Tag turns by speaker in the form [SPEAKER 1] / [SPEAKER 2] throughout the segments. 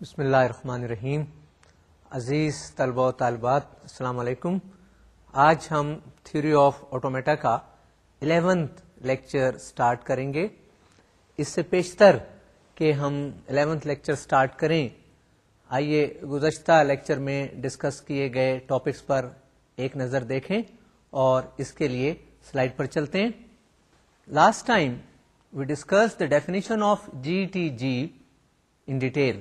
[SPEAKER 1] بسم اللہ الرحمن الرحیم. عزیز طلبہ و طالبات، السلام علیکم. آج ہم تھیوری آف آٹومیٹا کا الیونتھ لیکچر سٹارٹ کریں گے. اس سے پیشتر کہ ہم الیونتھ لیکچر سٹارٹ کریں، آئیے گزشتہ لیکچر میں ڈسکس کیے گئے ٹاپکس پر ایک نظر دیکھیں اور اس کے لیے سلائڈ پر چلتے ہیں. Last time we discuss the definition of G T G in detail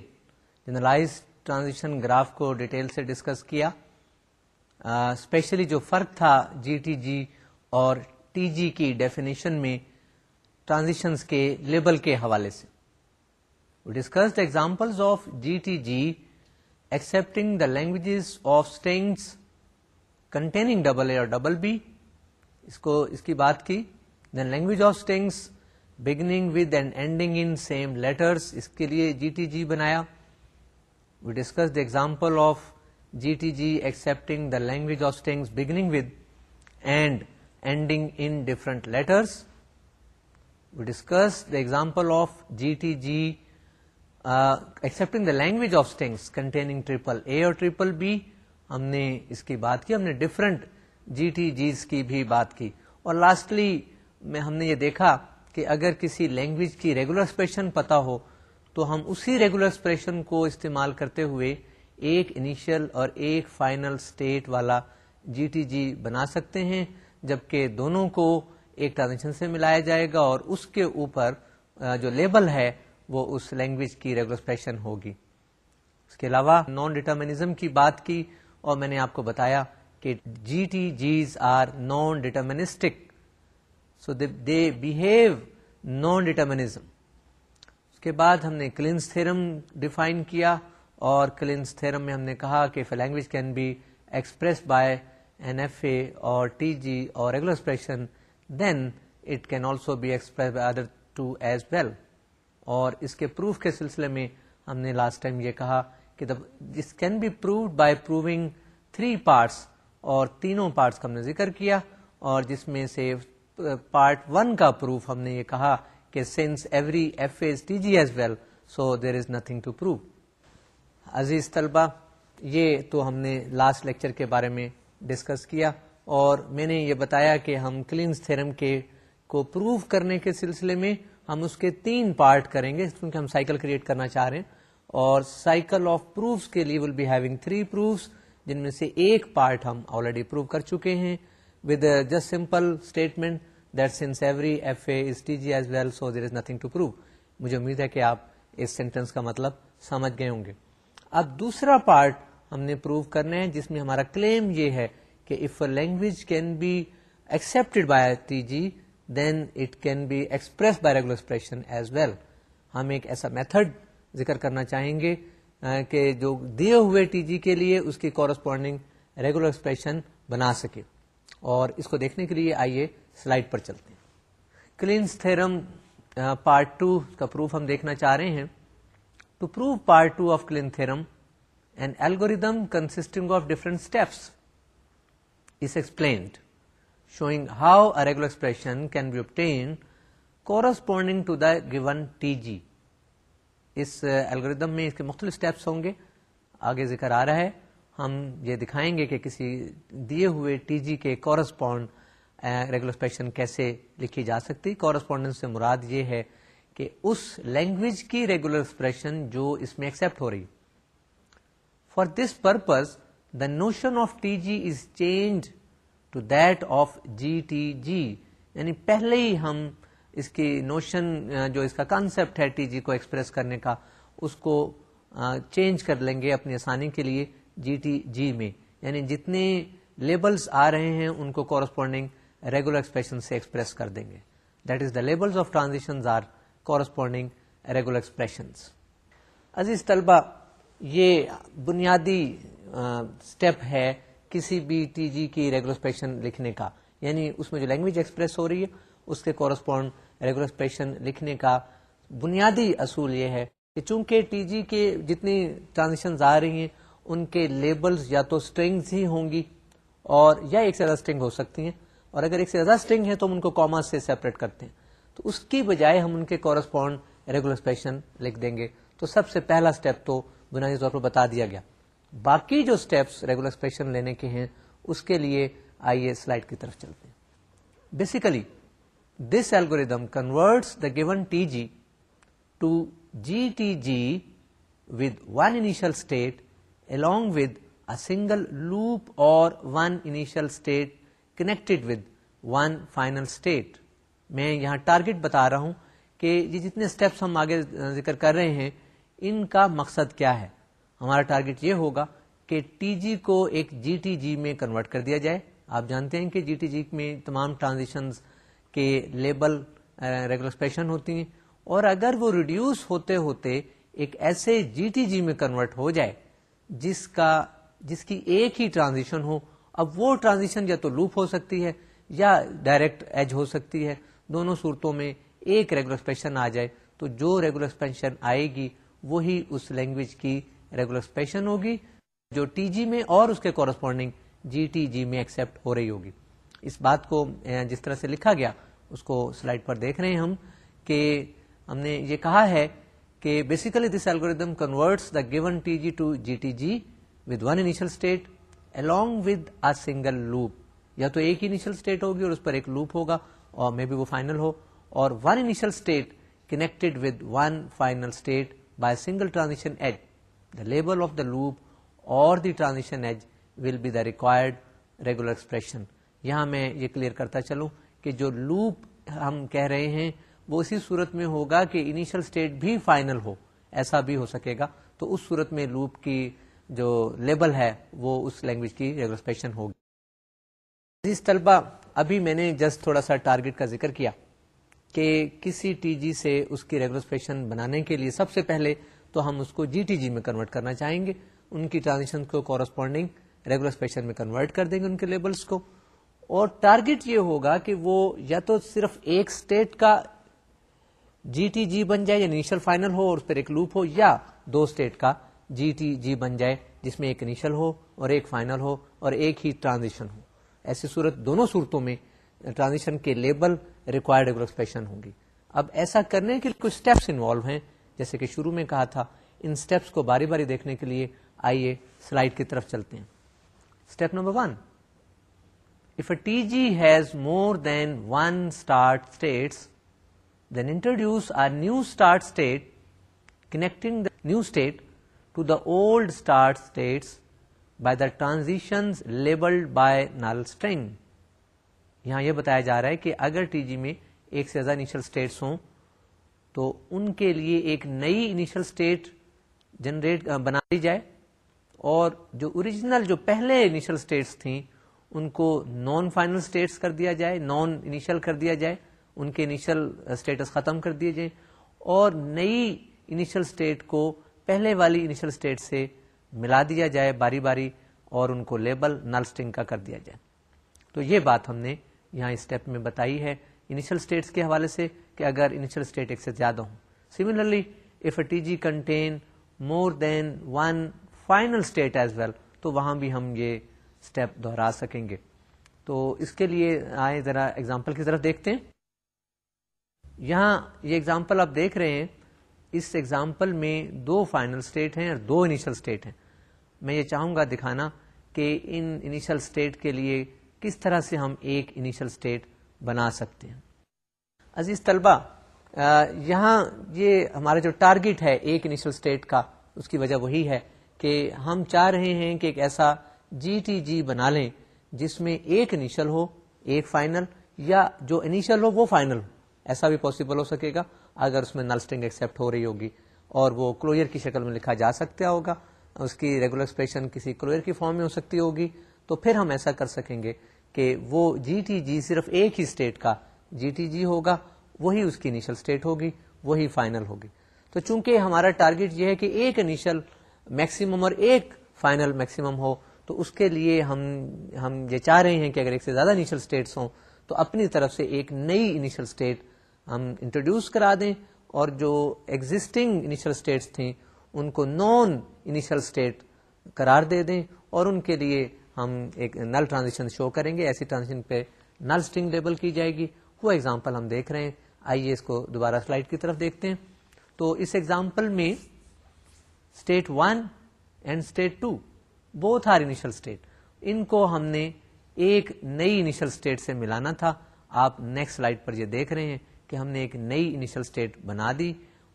[SPEAKER 1] generalized transition graph کو ڈیٹیل سے ڈسکس کیا۔ اسپیشلی جو فرق تھا جی ٹی جی اور ٹی جی کی ڈیفینیشن میں ٹرانزیشنس کے لیبل کے حوالے سے۔ Discuss example of G T G accepting the languages of strings containing double A اور ڈبل بی اس کو، اس کی بات کی۔ Then language of strings beginning with and ending in same letters اس کے لیے جی ٹی جی بنایا۔ We discuss the example of G T G accepting the language of strings beginning with and ending in different letters we discuss the example of G T G accepting the language of strings containing triple A اور triple be ہم نے اس کی بات کی ہم نے different جی T جیز کی بھی بات کی اور لاسٹلی میں ہم نے یہ دیکھا کہ اگر کسی لینگویج کی ریگولر ایکسپریشن پتا ہو تو ہم اسی ریگولر ایکسپریشن کو استعمال کرتے ہوئے ایک انیشل اور ایک فائنل اسٹیٹ والا جی ٹی جی بنا سکتے ہیں، جبکہ دونوں کو ایک ٹرانزیکشن سے ملایا جائے گا اور اس کے اوپر جو لیبل ہے، وہ اس لینگویج کی ریگولر ایکسپریشن ہوگی۔ اس کے علاوہ نان ڈیٹرمنیزم کی بات کی، اور میں نے آپ کو بتایا کہ G T Gs are non deterministic so they behave non determinism کے بعد ہم نے کلینس تھرم ڈیفائن کیا اور کلینس تھرم میں ہم نے کہا کہ language can be express by N F A اور ٹی جی اور regular expression then it can also be express by other two as well اور اس کے پروف کے سلسلے میں ہم نے لاسٹ ٹائم یہ کہا کہ this can be proved by proving three parts اور تینوں پارٹس کا ہم نے ذکر کیا اور جس میں سے پارٹ ون کا پروف ہم نے یہ کہا کہ since every F is T G as well so there is nothing to prove عزیز طلبہ، یہ تو ہم نے لاسٹ لیکچر کے بارے میں ڈسکس کیا، اور میں نے یہ بتایا کہ ہم کلینس تھرم کے کو پروو کرنے کے سلسلے میں ہم اس کے تین پارٹ کریں گے کیونکہ ہم سائیکل کریٹ کرنا چاہ رہے ہیں، اور سائیکل آف پروفس کے لیے will be having three proofs جن میں سے ایک پارٹ ہم آلریڈی پروو کر چکے ہیں with just simple statement that since every F A is T G as well so there is nothing to prove مجھے امید ہے کہ آپ اس سینٹینس کا مطلب سمجھ گئے ہوں گے۔ اب دوسرا پارٹ ہم نے پروو کرنا ہے جس میں ہمارا کلیم یہ ہے کہ if a language can be accepted by T G then it can be express by regular expression as well ہم ایک ایسا میتھڈ ذکر کرنا چاہیں گے کہ جو دیے ہوئے ٹی جی کے لیے اس کی کورسپونڈنگ ریگولر ایکسپریشن بنا سکے۔ اور اس کو دیکھنے کے لیے آئیے سلائڈ پر چلتے ہیں۔ کلینس تھرم پارٹ ٹو کا پروف ہم دیکھنا چاہ رہے ہیں۔ To prove part two of Kleene theorem and algorithm consisting of different steps is explained showing how a regular expression can be obtained corresponding to the given T G us algorithm میں اس کے مختلف steps ہوں گے۔ آگے ذکر آ رہا ہے۔ ہم یہ دکھائیں گے کہ کسی دیے ہوئے ٹی جی کے کورسپونڈ ریگولر کیسے لکھی جا سکتی؟ کورسپونڈنس سے مراد یہ ہے کہ اس لینگویج کی ریگولر ایکسپریشن جو اس میں ایکسپٹ ہو رہی۔ For this purpose the notion of T G is change to that of G T G یعنی پہلے ہی ہم اس کی نوشن جو اس کا کانسیپٹ ہے ٹی جی کو ایکسپریس کرنے کا، اس کو چینج کر لیں گے اپنی آسانی کے لیے۔ جی ٹی جی میں۔ یعنی جتنے لیبلس آ رہے ہیں، ان کو کورسپونڈنگ ریگولر ایکسپریشن سے ایکسپریس کر دیں گے۔ That is the labels of transition are corresponding regular expression عزیز طلبہ، یہ بنیادی اسٹیپ ہے کسی بھی ٹی جی کی ریگولر ایکسپریشن لکھنے کا۔ یعنی اس میں جو لینگویج ایکسپریس ہو رہی ہے، اس کے کورسپونڈ ریگولر ایکسپریشن لکھنے کا بنیادی اصول یہ ہے کہ چونکہ ٹی جی کے جتنی ٹرانزیکشن آ رہی ہیں ان کے لیبلز یا تو اسٹرنگس ہی ہوں گی اور یا ایک سے زیادہ اسٹرنگ ہو سکتی ہیں اور اگر ایک سے زیادہ اسٹرنگ ہے تو ہم ان کو کاما سے سیپریٹ کرتے ہیں۔ تو اس کی بجائے ہم ان کے کورسپونڈ ریگولر ایکسپریشن لکھ دیں گے۔ تو سب سے پہلا اسٹیپ تو بنیادی طور پر بتا دیا گیا۔ باقی جو اسٹیپس ریگولر ایکسپریشن لینے کے ہیں، اس کے لیے آئیے سلائڈ کی طرف چلتے ہیں۔ Basically this algorithm converts the given T G to G T G with one initial state along with a single loop اور one initial state connected with one final state میں یہاں ٹارگیٹ بتا رہا ہوں کہ یہ جتنے اسٹیپس ہم آگے ذکر کر رہے ہیں، ان کا مقصد کیا ہے؟ ہمارا ٹارگیٹ یہ ہوگا کہ ٹی جی کو ایک جی ٹی جی میں کنورٹ کر دیا جائے۔ آپ جانتے ہیں کہ جی ٹی جی میں تمام ٹرانزیکشن کے لیبل ریگولسپیشن ہوتی ہیں۔ اور اگر وہ ریڈیوس ہوتے ہوتے ایک ایسے جی ٹی جی میں کنورٹ ہو جائے جس کا جس کی ایک ہی ٹرانزیشن ہو، اب وہ ٹرانزیشن یا تو لوپ ہو سکتی ہے یا ڈائریکٹ ایج ہو سکتی ہے۔ دونوں صورتوں میں ایک ریگولر ایکسپریشن آ جائے تو جو ریگولر ایکسپینشن آئے گی، وہی اس لینگویج کی ریگولر ایکسپریشن ہوگی جو ٹی جی میں اور اس کے کورسپونڈنگ جی ٹی جی میں ایکسپٹ ہو رہی ہوگی۔ اس بات کو جس طرح سے لکھا گیا، اس کو سلائڈ پر دیکھ رہے ہیں ہم کہ ہم نے یہ کہا ہے کہ basically this algorithm converts the given T G to G T G with one initial state along with a single loop یا تو ایک انیشل اسٹیٹ ہوگی اور اس پر ایک لوپ ہوگا اور مے بی وہ فائنل ہو اور one initial state connected with one final state by single transition edge the label of the loop اور the transition edge will be the required regular expression یہاں میں یہ کلیئر کرتا چلوں کہ جو لوپ ہم کہہ رہے ہیں وہ اسی صورت میں ہوگا کہ انیشل اسٹیٹ بھی فائنل ہو، ایسا بھی ہو سکے گا۔ تو اس صورت میں لوپ کی جو لیبل ہے، وہ اس لینگویج کی ریگولسپیشن ہوگی۔ اس طلبہ، ابھی میں نے جسٹ تھوڑا سا ٹارگیٹ کا ذکر کیا کہ کسی ٹی جی سے اس کی ریگولسپیشن بنانے کے لیے سب سے پہلے تو ہم اس کو جی ٹی جی میں کنورٹ کرنا چاہیں گے۔ ان کی ٹرانزیکشن کو کورسپونڈنگ ریگولر اسپیشن میں کنورٹ کر دیں گے ان کے لیبلس کو۔ اور ٹارگیٹ یہ ہوگا کہ وہ یا تو صرف ایک اسٹیٹ کا جی ٹی جی بن جائے یا انیشل فائنل ہو اور اس پر ایک لوپ ہو، یا دو اسٹیٹ کا جی ٹی جی بن جائے، جس میں ایک انیشل ہو اور ایک فائنل ہو اور ایک ہی ٹرانزیشن ہو۔ ایسی صورت دونوں صورتوں میں ٹرانزیشن کے لیبل ریکوائرڈ ایکسپریشن ہوں گی۔ اب ایسا کرنے کے کچھ اسٹیپس انوالو ہیں۔ جیسے کہ شروع میں کہا تھا، ان اسٹیپس کو باری باری دیکھنے کے لیے آئیے سلائڈ کی طرف چلتے ہیں۔ Step number one if a T G has more than one start states then introduce are new start state connecting the new state to the old start states by the transition labelled by null string یہاں یہ بتایا جا رہا ہے کہ اگر T G میں ایک سے زیادہ انیشل اسٹیٹس ہوں تو ان کے لیے ایک نئی انیشل اسٹیٹ جنریٹ بنا دی جائے اور جو اوریجنل جو پہلے انیشل اسٹیٹس تھیں ان کو نان فائنل اسٹیٹس کر دیا جائے نان انیشل کر دیا جائے ان کے انیشل اسٹیٹس uh, ختم کر دیے جائیں اور نئی انیشل اسٹیٹ کو پہلے والی انیشل اسٹیٹ سے ملا دیا جائے باری باری اور ان کو لیبل نل اسٹنگ کا کر دیا جائے۔ تو یہ بات ہم نے یہاں اسٹیپ میں بتائی ہے انیشل اسٹیٹس کے حوالے سے کہ اگر انیشل اسٹیٹ ایک سے زیادہ ہوں۔ Similarly if a T G contain more than one final state as well تو وہاں بھی ہم یہ اسٹیپ دوہرا سکیں گے۔ تو اس کے لیے آئے ذرا ایگزامپل کی طرف دیکھتے ہیں۔ یہاں یہ ایگزامپل آپ دیکھ رہے ہیں، اس ایگزامپل میں دو فائنل اسٹیٹ ہیں اور دو انیشل اسٹیٹ ہیں۔ میں یہ چاہوں گا دکھانا کہ ان انیشل اسٹیٹ کے لیے کس طرح سے ہم ایک انیشل اسٹیٹ بنا سکتے ہیں۔ عزیز طلبہ یہاں یہ ہمارا جو ٹارگیٹ ہے ایک انیشل اسٹیٹ کا، اس کی وجہ وہی ہے کہ ہم چاہ رہے ہیں کہ ایک ایسا جی ٹی جی بنا لیں جس میں ایک انیشل ہو، ایک فائنل یا جو انیشل ہو وہ فائنل ہو۔ ایسا بھی پاسبل ہو سکے گا اگر اس میں نل اسٹنگ ایکسپٹ ہو رہی ہوگی اور وہ کلوئر کی شکل میں لکھا جا سکتا ہوگا، اس کی ریگولر ایکسپریشن کسی کلوئر کی فارم میں ہو سکتی ہوگی، تو پھر ہم ایسا کر سکیں گے کہ وہ جی ٹی جی صرف ایک ہی اسٹیٹ کا جی ٹی جی ہوگا، وہی اس کی انیشل اسٹیٹ ہوگی، وہی فائنل ہوگی۔ تو چونکہ ہمارا ٹارگیٹ یہ ہے کہ ایک انیشل میکسیمم اور ایک فائنل میکسیمم ہو، تو اس کے لیے ہم ہم یہ چاہ رہے ہیں کہ اگر ایک سے زیادہ انیشل اسٹیٹس ہوں، تو اپنی طرف سے ایک نئی انیشل اسٹیٹ ہم انٹروڈیوس کرا دیں اور جو ایگزٹنگ انیشل اسٹیٹس تھیں، ان کو نان انیشل اسٹیٹ قرار دے دیں اور ان کے لیے ہم ایک نل ٹرانزیکشن شو کریں گے۔ ایسی ٹرانزیکشن پہ نل اسٹنگ لیبل کی جائے گی۔ وہ ایگزامپل ہم دیکھ رہے ہیں۔ آئیے اس کو دوبارہ سلائڈ کی طرف دیکھتے ہیں۔ تو اس ایگزامپل میں state one and state two both are initial state ان کو ہم نے ایک نئی انیشل اسٹیٹ سے ملانا تھا۔ آپ نیکسٹ سلائڈ پر یہ دیکھ رہے ہیں۔ کہ ہم نے ایک نئی انیشل اسٹیٹ بنا دی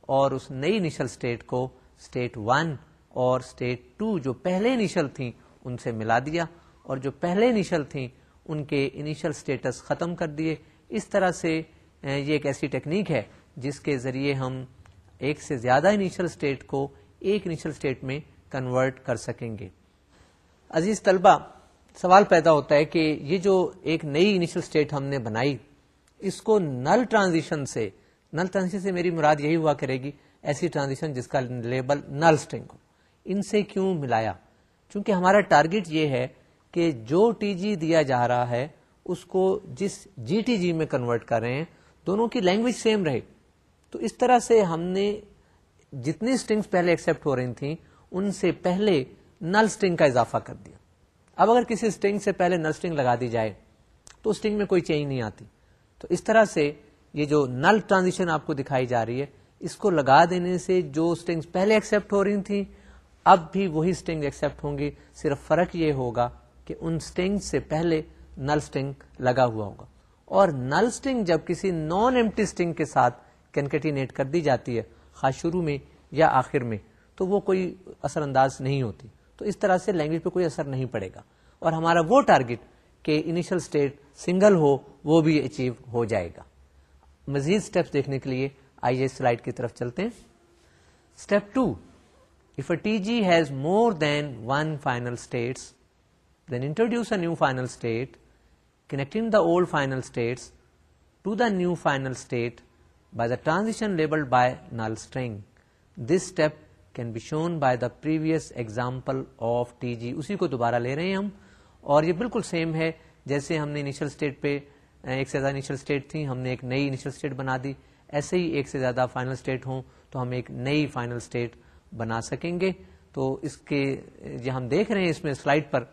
[SPEAKER 1] اور اس نئی انیشل اسٹیٹ کو اسٹیٹ ون اور اسٹیٹ ٹو جو پہلے انیشل تھیں ان سے ملا دیا اور جو پہلے انیشل تھیں ان کے انیشل اسٹیٹس ختم کر دیے۔ اس طرح سے یہ ایک ایسی ٹیکنیک ہے جس کے ذریعے ہم ایک سے زیادہ انیشل اسٹیٹ کو ایک انیشل اسٹیٹ میں کنورٹ کر سکیں گے۔ عزیز طلبہ، سوال پیدا ہوتا ہے کہ یہ جو ایک نئی انیشل اسٹیٹ ہم نے بنائی اس کو نل ٹرانزیشن سے، نل ٹرانزیشن سے میری مراد یہی ہوا کرے گی، ایسی ٹرانزیشن جس کا لیبل نل اسٹرنگ ہو۔ ان سے کیوں ملایا؟ چونکہ ہمارا ٹارگیٹ یہ ہے کہ جو ٹی جی دیا جا رہا ہے، اس کو جس جی ٹی جی میں کنورٹ کر رہے ہیں، دونوں کی لینگویج سیم رہے۔ تو اس طرح سے ہم نے جتنی اسٹنگس پہلے ایکسپٹ ہو رہی تھیں، ان سے پہلے نل اسٹنگ کا اضافہ کر دیا۔ اب اگر کسی اسٹنگ سے پہلے نل اسٹنگ لگا دی جائے، تو اسٹنگ میں کوئی چینج نہیں آتی۔ تو اس طرح سے یہ جو نل ٹرانزیشن آپ کو دکھائی جا رہی ہے، اس کو لگا دینے سے جو اسٹنگس پہلے ایکسپٹ ہو رہی تھیں، اب بھی وہی اسٹنگ ایکسپٹ ہوں گی۔ صرف فرق یہ ہوگا کہ ان اسٹنگ سے پہلے نل اسٹنگ لگا ہوا ہوگا۔ اور نل اسٹنگ جب کسی نان ایمٹی اسٹنگ کے ساتھ کینکٹینیٹ کر دی جاتی ہے خاص شروع میں یا آخر میں، تو وہ کوئی اثر انداز نہیں ہوتی۔ تو اس طرح سے لینگویج پہ کوئی اثر نہیں پڑے گا۔ اور ہمارا وہ ٹارگیٹ کہ انیشل اسٹیٹ سنگل ہو وہ بھی اچیو ہو جائے گا۔ مزید اسٹیپس دیکھنے کے لیے آئیے سلائڈ کی طرف چلتے ہیں۔ Step two if a T G has more than one final states then introduce a new final state connecting the old final states to the new final state by the transition labelled by null string this step can be shown by the previous example of T G اسی کو دوبارہ لے رہے ہیں ہم۔ اور یہ بالکل سیم ہے جیسے ہم نے انیشل اسٹیٹ پہ ایک سے زیادہ انیشل اسٹیٹ تھی ہم نے ایک نئی انیشل اسٹیٹ بنا دی۔ ایسے ہی ایک سے زیادہ فائنل اسٹیٹ ہوں تو ہم ایک نئی فائنل اسٹیٹ بنا سکیں گے۔ تو اس کے جو ہم دیکھ رہے ہیں اس میں سلائڈ پر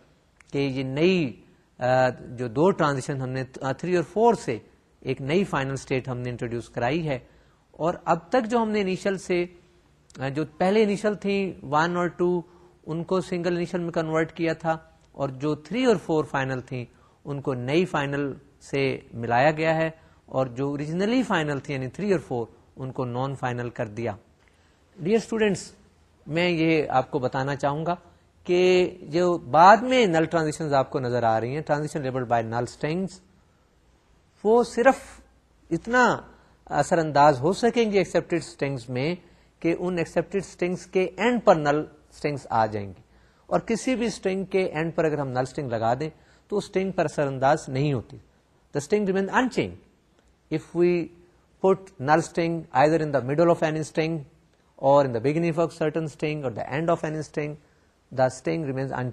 [SPEAKER 1] کہ یہ نئی جو دو ٹرانزیشن ہم نے تھری اور فور سے ایک نئی فائنل اسٹیٹ ہم نے انٹروڈیوس کرائی ہے۔ اور اب تک جو ہم نے انیشل سے جو پہلے انیشل تھیں ون اور ٹو ان کو سنگل انیشل میں کنورٹ کیا تھا۔ اور جو تھری اور فور فائنل تھیں، ان کو نئی فائنل سے ملایا گیا ہے اور جو اوریجنلی فائنل تھی یعنی تھری اور فور ان کو نان فائنل کر دیا۔ ڈیئر اسٹوڈینٹس میں یہ آپ کو بتانا چاہوں گا کہ جو بعد میں نل ٹرانزیکشن آپ کو نظر آ رہی ہیں transition label by null strings وہ صرف اتنا اثر انداز ہو سکیں گے ایکسپٹیڈ اسٹنگس میں کہ ان ایکسپٹیڈ اسٹنگس کے اینڈ پر نل اسٹنگس آ جائیں گی اور کسی بھی اسٹنگ کے اینڈ پر اگر ہم نل اسٹنگ لگا دیں، تو اسٹنگ پر اثر انداز نہیں ہوتی۔ The string remain unchanged if we put null string either in the middle of an string or in the beginning of certain string or the end of an string the string remains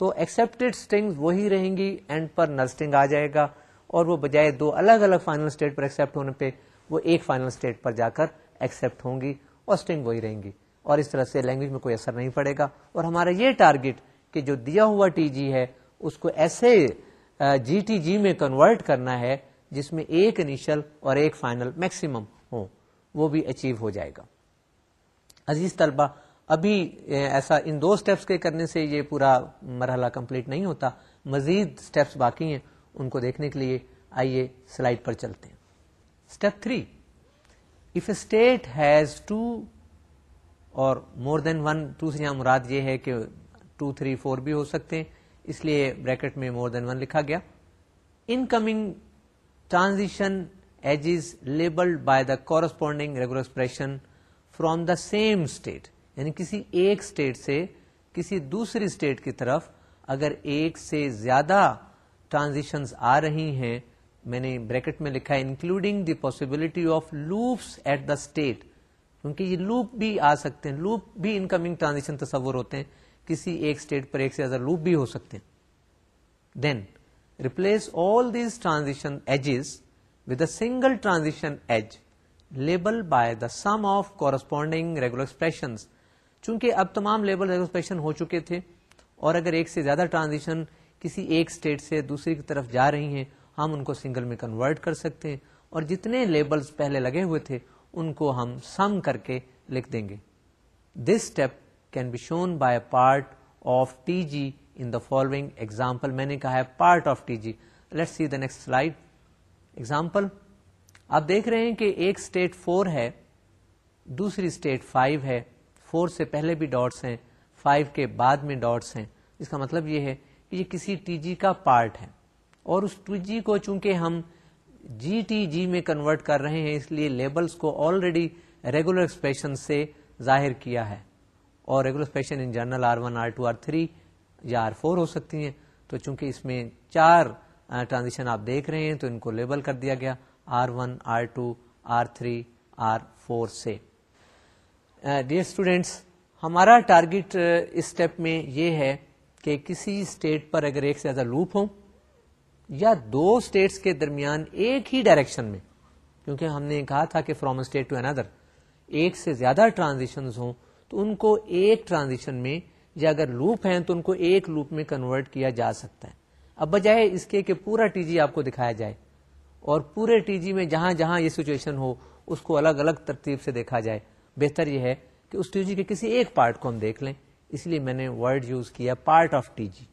[SPEAKER 1] into accepted string وہی رہیں گی and پر null string آ جائے گا اور وہ بجائے دو الگ الگ فائنل اسٹیٹ پر ایکسپٹ ہونے پہ وہ ایک فائنل اسٹیٹ پر جا کر ایکسپٹ ہوں گی اور اسٹنگ وہی رہیں گی۔ اور اس طرح سے لینگویج میں کوئی اثر نہیں پڑے گا۔ اور ہمارا یہ ٹارگیٹ کہ جو دیا ہوا ٹی جی ہے، اس کو ایسے جی ٹی جی میں کنورٹ کرنا ہے، جس میں ایک انیشل اور ایک فائنل میکسیمم ہو وہ بھی اچیو ہو جائے گا۔ عزیز طلبہ، ابھی ایسا ان دو اسٹیپس کے کرنے سے یہ پورا مرحلہ کمپلیٹ نہیں ہوتا، مزید اسٹیپس باقی ہیں، ان کو دیکھنے کے لیے آئیے سلائڈ پر چلتے ہیں۔ Step three of a state has two or more than one to سے یہاں مراد یہ ہے کہ ٹو تھری فور بھی ہو سکتے ہیں۔ اس لیے بریکٹ میں مور دین ون لکھا گیا۔ Incoming transition edges labelled by the corresponding regular expression from the same state یعنی کسی ایک اسٹیٹ سے کسی دوسری اسٹیٹ کی طرف اگر ایک سے زیادہ ٹرانزیشن آ رہی ہیں، میں نے بریکٹ میں لکھا ہے including the possibility of loops at the state کیونکہ یہ لوپ بھی آ سکتے ہیں لوپ بھی انکمنگ ٹرانزیکشن تصور ہوتے ہیں۔ کسی ایک اسٹیٹ پر ایک سے زیادہ لوپ بھی ہو سکتے ہیں۔ Then replace all these transition edges with a single transition edge label by the sum of corresponding regular expression چونکہ اب تمام لیبل ریگولر ایکسپریشن ہو چکے تھے اور اگر ایک سے زیادہ ٹرانزیشن کسی ایک اسٹیٹ سے دوسری کی طرف جا رہی ہیں، ہم ان کو سنگل میں کنورٹ کر سکتے ہیں۔ اور جتنے لیبلز پہلے لگے ہوئے تھے، ان کو ہم سم کر کے لکھ دیں گے۔ This step can be shown by part of T G in the following example میں نے کہا ہے part of T G let see the next slide example آپ دیکھ رہے ہیں کہ ایک اسٹیٹ فور ہے، دوسری اسٹیٹ فائیو ہے. فور سے پہلے بھی ڈاٹس ہیں فائیو کے بعد میں ڈاٹس ہیں. اس کا مطلب یہ ہے کہ یہ کسی ٹی جی کا پارٹ ہے. اور اس ٹی جی کو چونکہ ہم جی ٹی جی میں کنورٹ کر رہے ہیں، اس لیے لیبلس کو آلریڈی ریگولر ایکسپریشن سے ظاہر کیا ہے. اور regular expression in general R one R two R three یا آر فور ہو سکتی ہیں۔ تو چونکہ اس میں چار ٹرانزیشن آپ دیکھ رہے ہیں تو ان کو لیبل کر دیا گیا R one R two R three R four سے۔ ڈیئر اسٹوڈینٹس ہمارا ٹارگیٹ اسٹیپ میں یہ ہے کہ کسی اسٹیٹ پر اگر ایک سے زیادہ لوپ ہو یا دو اسٹیٹس کے درمیان ایک ہی ڈائریکشن میں، کیونکہ ہم نے کہا تھا کہ فرام اسٹیٹ ٹو اندر ایک سے زیادہ ٹرانزیشن ہوں تو ان کو ایک ٹرانزیشن میں یا اگر لوپ ہیں تو ان کو ایک لوپ میں کنورٹ کیا جا سکتا ہے۔ اب بجائے اس کے کہ پورا ٹی جی آپ کو دکھایا جائے اور پورے ٹی جی میں جہاں جہاں یہ سچویشن ہو، اس کو الگ الگ ترتیب سے دیکھا جائے۔ بہتر یہ ہے کہ اس ٹی جی کے کسی ایک پارٹ کو ہم دیکھ لیں۔ اس لیے میں نے ورڈ یوز کیا پارٹ آف ٹی جی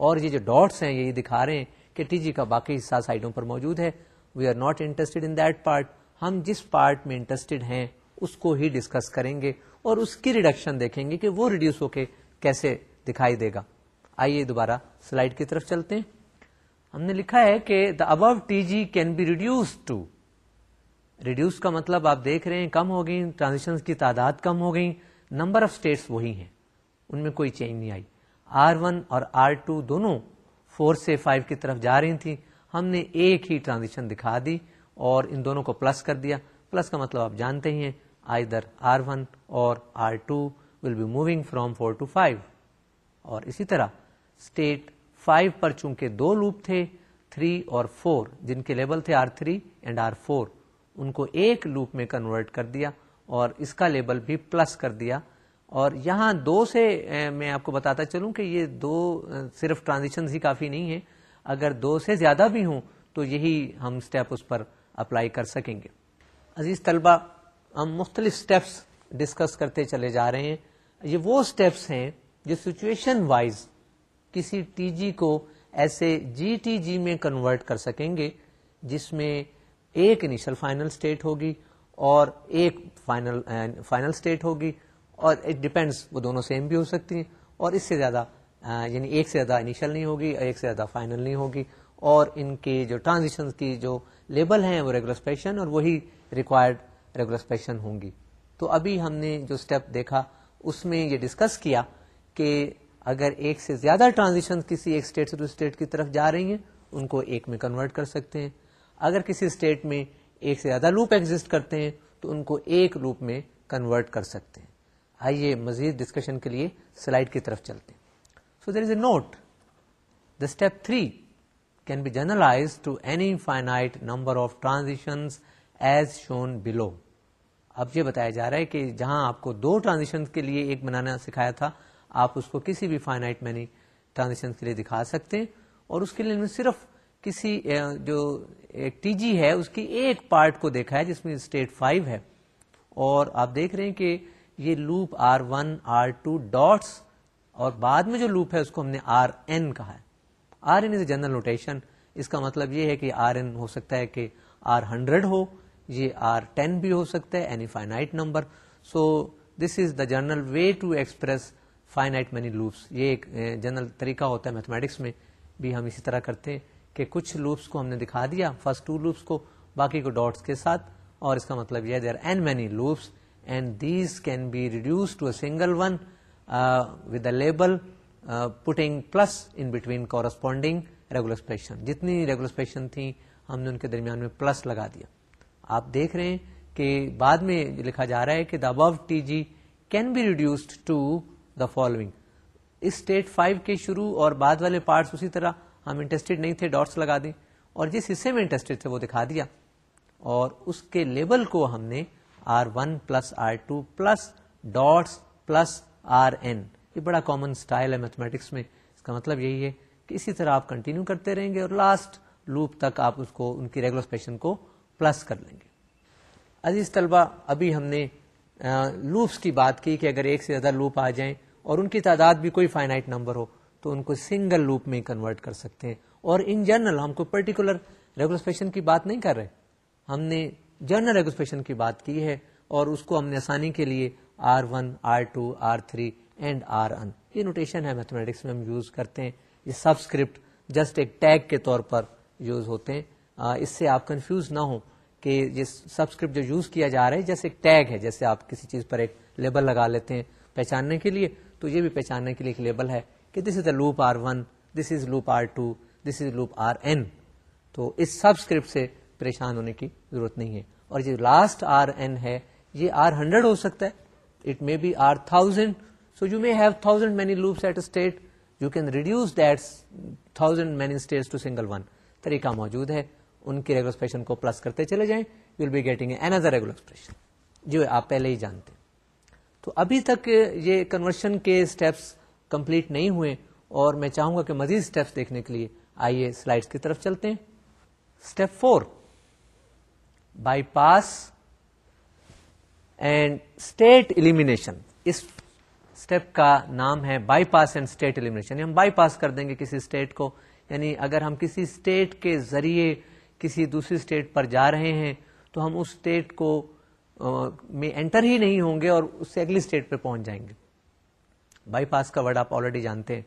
[SPEAKER 1] اور یہ جو ڈاٹس ہیں یہ دکھا رہے ہیں کہ ٹی جی کا باقی حصہ سائڈوں پر موجود ہے۔ We are not interested in that part ہم جس پارٹ میں انٹرسٹڈ ہیں، اس کو ہی ڈسکس کریں گے۔ اور اس کی ریڈکشن دیکھیں گے کہ وہ ریڈیوس ہو کے کیسے دکھائی دے گا۔ آئیے دوبارہ سلائڈ کی طرف چلتے ہیں۔ ہم نے لکھا ہے کہ the above T G can be reduce to reduce کا مطلب آپ دیکھ رہے ہیں، کم ہو گئی ٹرانزیکشن کی تعداد کم ہو گئی نمبر آف اسٹیٹس وہی ہیں۔ ان میں کوئی چینج نہیں آئی۔ آر ون اور آر ٹو دونوں فور سے فائیو کی طرف جا رہی تھیں۔ ہم نے ایک ہی ٹرانزیکشن دکھا دی اور ان دونوں کو پلس کر دیا۔ پلس کا مطلب آپ جانتے ہی ہیں۔ Either R one or R two will be moving from four to five اور اسی طرح اسٹیٹ فائیو پر چونکہ دو لوپ تھے تھری اور فور جن کے لیبل تھے R three and R four ان کو ایک لوپ میں کنورٹ کر دیا اور اس کا لیبل بھی پلس کر دیا۔ اور یہاں دو سے میں آپ کو بتاتا چلوں کہ یہ دو صرف ٹرانزیکشن ہی کافی نہیں ہے اگر دو سے زیادہ بھی ہوں تو یہی ہم اسٹیپ اس پر اپلائی کر سکیں گے۔ عزیز طلبہ ہم مختلف اسٹیپس ڈسکس کرتے چلے جا رہے ہیں۔ یہ وہ اسٹیپس ہیں جو سچویشن وائز کسی ٹی جی کو ایسے جی ٹی جی میں کنورٹ کر سکیں گے، جس میں ایک انیشل فائنل اسٹیٹ ہوگی اور ایک فائنل فائنل اسٹیٹ ہوگی اور اٹ ڈپینڈس وہ دونوں سیم بھی ہو سکتی ہیں اور اس سے زیادہ uh, یعنی ایک سے زیادہ انیشل نہیں ہوگی، ایک سے زیادہ فائنل نہیں ہوگی اور ان کے جو ٹرانزیشن کی جو لیبل ہیں وہ ریگولر اسپیشن اور وہی ریکوائرڈ ریگولر اسپیشن ہوں گی۔ تو ابھی ہم نے جو اسٹیپ دیکھا، اس میں یہ ڈسکس کیا کہ اگر ایک سے زیادہ ٹرانزیشن کسی ایک اسٹیٹ سے اسٹیٹ کی طرف جا رہی ہیں، ان کو ایک میں کنورٹ کر سکتے ہیں۔ اگر کسی اسٹیٹ میں ایک سے زیادہ لوپ ایگزٹ کرتے ہیں، تو ان کو ایک لوپ میں کنورٹ کر سکتے ہیں۔ آئیے مزید ڈسکشن کے لیے سلائڈ کی طرف چلتے ہیں۔ So there is a note the step three can be generalized to any finite number of transaction as shown below اب یہ بتایا جا رہا ہے کہ جہاں آپ کو دو ٹرانزیکشن کے لیے ایک بنانا سکھایا تھا، آپ اس کو کسی بھی فائنائٹ مینی ٹرانزیکشن کے لیے دکھا سکتے ہیں اور اس کے لیے صرف کسی جو ایک ٹی جی ہے، اس کی ایک پارٹ کو دیکھا ہے، جس میں اسٹیٹ فائیو ہے۔ اور آپ دیکھ رہے ہیں کہ یہ loop R one R two dots اور بعد میں جو لوپ ہے، اس کو ہم نے آر این کہا ہے۔ R N is a general notation اس کا مطلب یہ ہے کہ آر این ہو سکتا ہے کہ آر ہنڈریڈ ہو۔ یہ آر ٹین بھی ہو سکتا ہے any finite number so this is the general way to express finite many loops یہ ایک جنرل طریقہ ہوتا ہے میتھمیٹکس میں، بھی ہم اسی طرح کرتے ہیں کہ کچھ لوپس کو ہم نے دکھا دیا فرسٹ ٹو لوپس کو، باقی کو ڈاٹس کے ساتھ. اور اس کا مطلب یہ there N many loops and these can be reduce to a single one with a label putting plus in between corresponding regular expression جتنی ریگولر اسپیشن تھی ہم نے ان کے درمیان میں پلس لگا دیا۔ آپ دیکھ رہے ہیں کہ بعد میں لکھا جا رہا ہے کہ the above T G can be reduced to the following state five کے شروع اور بعد والے پارٹس اسی طرح ہم انٹرسٹیڈ نہیں تھے ڈاٹس لگا دیں۔ اور جس حصے میں انٹرسٹیڈ تھے وہ دکھا دیا۔ اور اس کے لیبل کو ہم نے R one plus R two plus dots plus R N یہ بڑا کامن اسٹائل ہے میتھمیٹکس میں۔ اس کا مطلب یہی ہے کہ اسی طرح آپ کنٹینیو کرتے رہیں گے اور لاسٹ لوپ تک آپ اس کو، ان کی ریگولر اسپیشن کو پلس کر لیں گے۔ عزیز طلبہ ابھی ہم نے لوپس کی بات کی کہ اگر ایک سے زیادہ لوپ آ جائیں اور ان کی تعداد بھی کوئی فائنائٹ نمبر ہو، تو ان کو سنگل لوپ میں کنورٹ کر سکتے ہیں۔ اور ان جنرل ہم کو پرٹیکولر ریگولسپیشن کی بات نہیں کر رہے۔ ہم نے جنرل ریگولسپیشن کی بات کی ہے اور اس کو ہم نے آسانی کے لیے R one R two R three and R N یہ نوٹیشن ہے میتھمیٹکس میں ہم یوز کرتے ہیں۔ یہ سبسکرپٹ جسٹ ایک ٹیگ کے طور پر یوز ہوتے ہیں۔ اس سے آپ کنفیوز نہ ہو کہ یہ سبسکرپٹ جو یوز کیا جا رہا ہے، جیسے ایک ٹیگ ہے، جیسے آپ کسی چیز پر ایک لیبل لگا لیتے ہیں پہچاننے کے لیے، تو یہ بھی پہچاننے کے لیے ایک لیبل ہے کہ this is the loop R one this is loop R two this is loop R N تو اس سبسکرپٹ سے پریشان ہونے کی ضرورت نہیں ہے۔ اور جو لاسٹ آر این ہے، یہ آر ہنڈریڈ ہو سکتا ہے it may be R thousand so you may have thousand many loops at state you can reduce that thousand many state to single one طریقہ موجود ہے۔ ان کی ریگولر ایکسپریشن کو پلس کرتے چلے جائیں you will be getting another regular expression جو آپ پہلے ہی جانتے ہیں۔ تو ابھی تک یہ کنورشن کے اسٹیپس کمپلیٹ نہیں ہوئے اور میں چاہوں گا کہ مزید اسٹیپس دیکھنے کے لیے آئیے سلائڈس کی طرف چلتے ہیں۔ Step four bypass and state elimination us step کا نام ہے bypass and state elimination ہم بائی پاس کر دیں گے کسی اسٹیٹ کو یعنی اگر ہم کسی اسٹیٹ کے ذریعے کسی دوسری اسٹیٹ پر جا رہے ہیں، تو ہم اس اسٹیٹ کو میں انٹر ہی نہیں ہوں گے اور اس سے اگلی اسٹیٹ پہ پہنچ جائیں گے۔ بائی پاس کا ورڈ آپ آلریڈی جانتے ہیں۔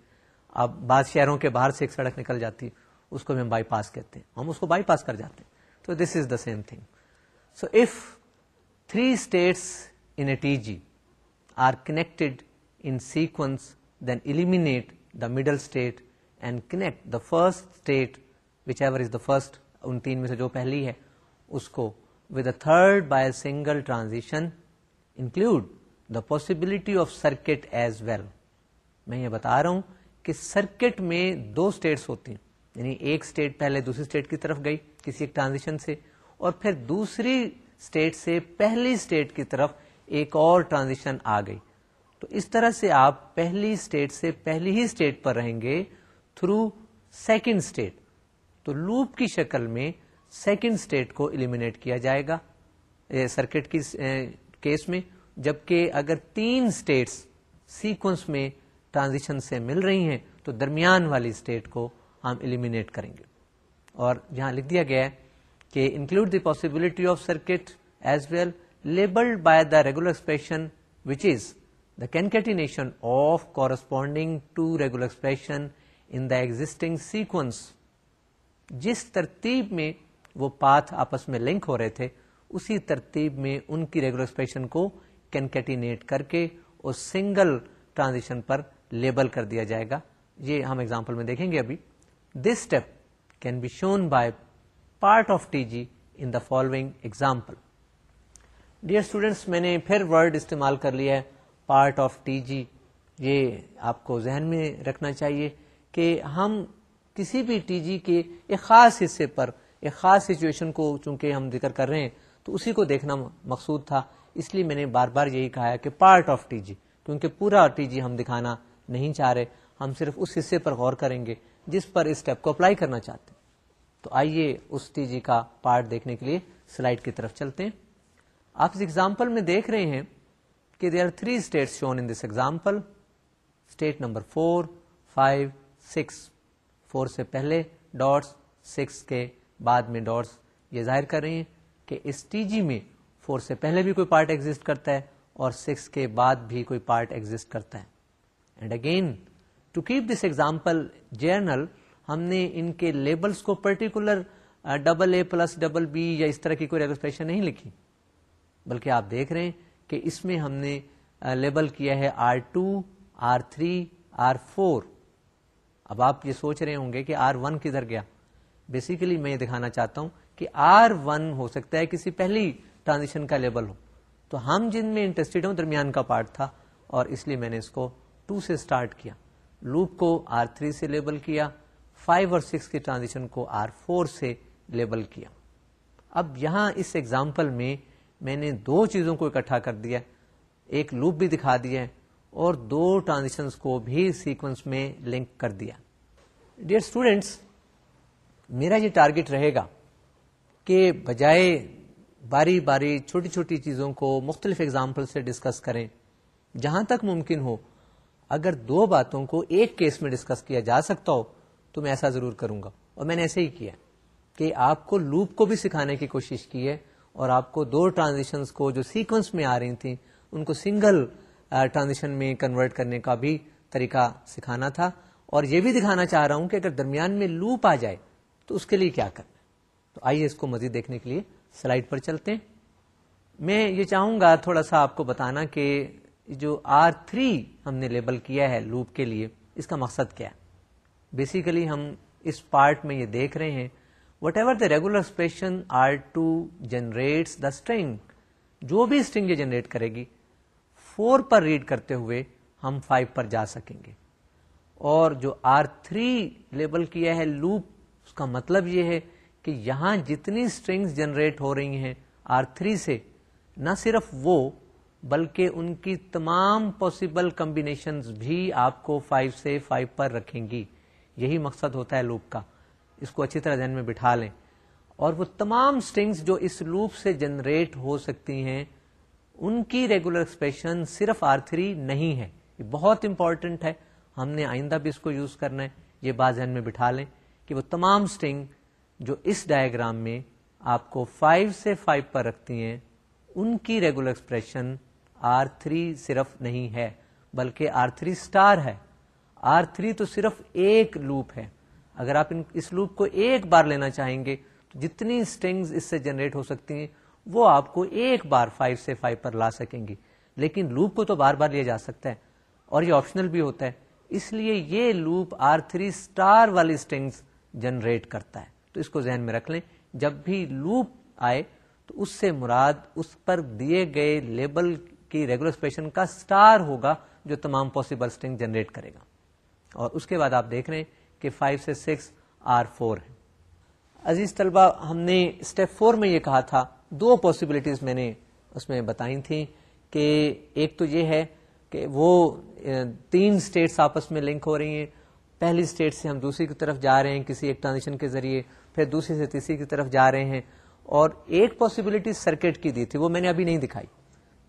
[SPEAKER 1] اب بعض شہروں کے باہر سے ایک سڑک نکل جاتی، اس کو ہم بائی پاس کہتے ہیں۔ ہم اس کو بائی پاس کر جاتے ہیں۔ تو this is the same thing so if three states in a T G are connected in sequence then eliminate the middle state and connect the first state whichever is the first in تین میں سے جو پہلی ہے، اس کو with a third by single transition include the possibility of circuit as well میں یہ بتا رہا ہوں کہ سرکٹ میں دو اسٹیٹس ہوتی ہیں یعنی ایک اسٹیٹ پہلے دوسری اسٹیٹ کی طرف گئی کسی ایک ٹرانزیشن سے، اور پھر دوسری اسٹیٹ سے پہلی اسٹیٹ کی طرف ایک اور ٹرانزیشن آ گئی۔ تو اس طرح سے آپ پہلی اسٹیٹ سے پہلی ہی اسٹیٹ پر رہیں گے تھرو سیکنڈ اسٹیٹ تو لوپ کی شکل میں سیکنڈ اسٹیٹ کو ایلیمینیٹ کیا جائے گا سرکٹ کی کیس میں، جبکہ اگر تین اسٹیٹس سیکوینس میں ٹرانزیشن سے مل رہی ہیں، تو درمیان والی اسٹیٹ کو ہم ایلیمینیٹ کریں گے۔ اور جہاں لکھ دیا گیا ہے کہ include the possibility of circuit as well labelled by the regular expression which is the concatenation of corresponding two regular expression in the existing sequence جس ترتیب میں وہ پاتھ آپس میں لنک ہو رہے تھے، اسی ترتیب میں ان کی ریگولر ایکسپریشن کو کینکیٹینیٹ کر کے اور سنگل ٹرانزیشن پر لیبل کر دیا جائے گا۔ یہ ہم ایگزامپل میں دیکھیں گے ابھی۔ This step can be shown by part of T G in the following example dear students میں نے پھر ورڈ استعمال کر لیا ہے پارٹ آف ٹی جی یہ آپ کو ذہن میں رکھنا چاہیے کہ ہم کسی بھی ٹی جی کے ایک خاص حصے پر، ایک خاص سچویشن کو چونکہ ہم ذکر کر رہے ہیں، تو اسی کو دیکھنا مقصود تھا۔ اس لیے میں نے بار بار یہی کہا کہ پارٹ آف ٹی جی کیونکہ پورا ٹی جی ہم دکھانا نہیں چاہ رہے، ہم صرف اس حصے پر غور کریں گے جس پر اس اسٹیپ کو اپلائی کرنا چاہتے ہیں۔ تو آئیے اس ٹی جی کا پارٹ دیکھنے کے لیے سلائڈ کی طرف چلتے ہیں۔ آپ اس ایگزامپل میں دیکھ رہے ہیں کہ they are three state shown in this example state number four five six four سے پہلے ڈاٹس سکس کے بعد میں ڈاٹس یہ ظاہر کر رہی ہیں کہ اس ٹی جی میں فور سے پہلے بھی کوئی پارٹ ایگزٹ کرتا ہے اور سکس کے بعد بھی کوئی پارٹ ایگزٹ کرتا ہے۔ And again to keep this example general, ہم نے ان کے لیبلس کو particular double A plus double B یا اس طرح کی کوئی ریگسٹریشن نہیں لکھی۔ بلکہ آپ دیکھ رہے ہیں کہ اس میں ہم نے لیبل کیا ہے R two, R three, R four. اب آپ یہ سوچ رہے ہوں گے کہ آر ون کدھر گیا؟ بیسیکلی میں یہ دکھانا چاہتا ہوں کہ آر ون ہو سکتا ہے کسی پہلی ٹرانزیشن کا لیبل ہو۔ تو ہم جن میں انٹرسٹڈ ہوں درمیان کا پارٹ تھا اور اس لیے میں نے اس کو ٹو سے اسٹارٹ کیا۔ لوپ کو آر تھری سے لیبل کیا فائیو اور سکس کی ٹرانزیشن کو آر فور سے لیبل کیا۔ اب یہاں اس ایگزامپل میں میں نے دو چیزوں کو اکٹھا کر دیا ایک لوپ بھی دکھا دیا اور دو ٹرانزیکشن کو بھی سیکوینس میں لنک کر دیا۔ ڈیئر اسٹوڈینٹس میرا یہ ٹارگیٹ رہے گا کہ بجائے باری باری چھوٹی چھوٹی چیزوں کو مختلف اگزامپل سے ڈسکس کریں، جہاں تک ممکن ہو، اگر دو باتوں کو ایک کیس میں ڈسکس کیا جا سکتا ہو، تو میں ایسا ضرور کروں گا۔ اور میں نے ایسے ہی کیا کہ آپ کو لوپ کو بھی سکھانے کی کوشش کی ہے اور آپ کو دو ٹرانزیشنز کو جو سیکوینس میں آ رہی تھیں، ان کو سنگل ٹرانزیشن میں کنورٹ کرنے کا بھی طریقہ سکھانا تھا۔ اور یہ بھی دکھانا چاہ رہا ہوں کہ اگر درمیان میں لوپ آ جائے تو اس کے لیے کیا کرنا تو آئیے اس کو مزید دیکھنے کے لیے سلائڈ پر چلتے ہیں۔ میں یہ چاہوں گا تھوڑا سا آپ کو بتانا کہ جو آر تھری ہم نے لیبل کیا ہے لوپ کے لیے، اس کا مقصد کیا ہے؟ بیسیکلی ہم اس پارٹ میں یہ دیکھ رہے ہیں whatever the regular expression R two generate the string جو بھی اسٹرنگ یہ جنریٹ کرے گی فور پر ریڈ کرتے ہوئے ہم فائیو پر جا سکیں گے۔ اور جو آر تھری لیبل کیا ہے لوپ، اس کا مطلب یہ ہے کہ یہاں جتنی اسٹرنگس جنریٹ ہو رہی ہیں آر تھری سے، نہ صرف وہ، بلکہ ان کی تمام پاسبل کمبینیشن بھی آپ کو فائیو سے فائیو پر رکھیں گی۔ یہی مقصد ہوتا ہے لوپ کا۔ اس کو اچھی طرح ذہن میں بٹھا لیں۔ اور وہ تمام اسٹنگس جو اس لوپ سے جنریٹ ہو سکتی ہیں ان کی ریگولر ایکسپریشن صرف آر تھری نہیں ہے۔ یہ بہت امپورٹنٹ ہے۔ ہم نے آئندہ بھی اس کو یوز کرنا ہے۔ یہ بات ذہن میں بٹھا لیں کہ وہ تمام اسٹنگ جو اس ڈائگرام میں آپ کو فائیو سے فائیو پر رکھتی ہیں، ان کی ریگولر ایکسپریشن آر تھری صرف نہیں ہے، بلکہ آر تھری اسٹار ہے۔ آر تھری تو صرف ایک لوپ ہے۔ اگر آپ اس لوپ کو ایک بار لینا چاہیں گے، تو جتنی اسٹنگز اس سے جنریٹ ہو سکتی ہیں وہ آپ کو ایک بار فائیو سے فائیو پر لا سکیں گی۔ لیکن لوپ کو تو بار بار لیا جا سکتا ہے اور یہ آپشنل بھی ہوتا ہے۔ اس لیے یہ لوپ آر تھری اسٹار والی اسٹنگز جنریٹ کرتا ہے۔ تو اس کو ذہن میں رکھ لیں۔ جب بھی لوپ آئے تو اس سے مراد اس پر دیے گئے لیبل کی ریگولر اسپیشن کا اسٹار ہوگا جو تمام پاسبل اسٹنگ جنریٹ کرے گا۔ اور اس کے بعد آپ دیکھ رہے ہیں کہ فائیو سے سکس آر فور ہے۔ عزیز طلبہ ہم نے اسٹیپ فور میں یہ کہا تھا دو پاسبلٹیز میں نے اس میں بتائی تھیں کہ ایک تو یہ ہے کہ وہ تین اسٹیٹس آپس میں لنک ہو رہی ہیں۔ پہلی اسٹیٹ سے ہم دوسری کی طرف جا رہے ہیں کسی ایک ٹرانزیکشن کے ذریعے، پھر دوسری سے تیسری کی طرف جا رہے ہیں۔ اور ایک پاسبلٹی سرکٹ کی دی تھی، وہ میں نے ابھی نہیں دکھائی۔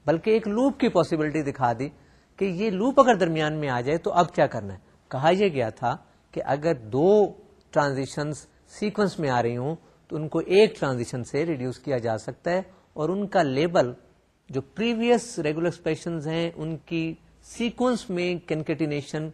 [SPEAKER 1] بلکہ ایک لوپ کی پاسبلٹی دکھا دی کہ یہ لوپ اگر درمیان میں آ جائے تو اب کیا کرنا ہے؟ کہا یہ گیا تھا کہ اگر دو ٹرانزیکشن سیکوینس میں آ رہی ہوں تو ان کو ایک ٹرانزیکشن سے ریڈیوس کیا جا سکتا ہے اور ان کا لیبل جو پریویس ریگولر ایکسپریشن ہیں، ان کی سیکوینس میں کنکٹینیشن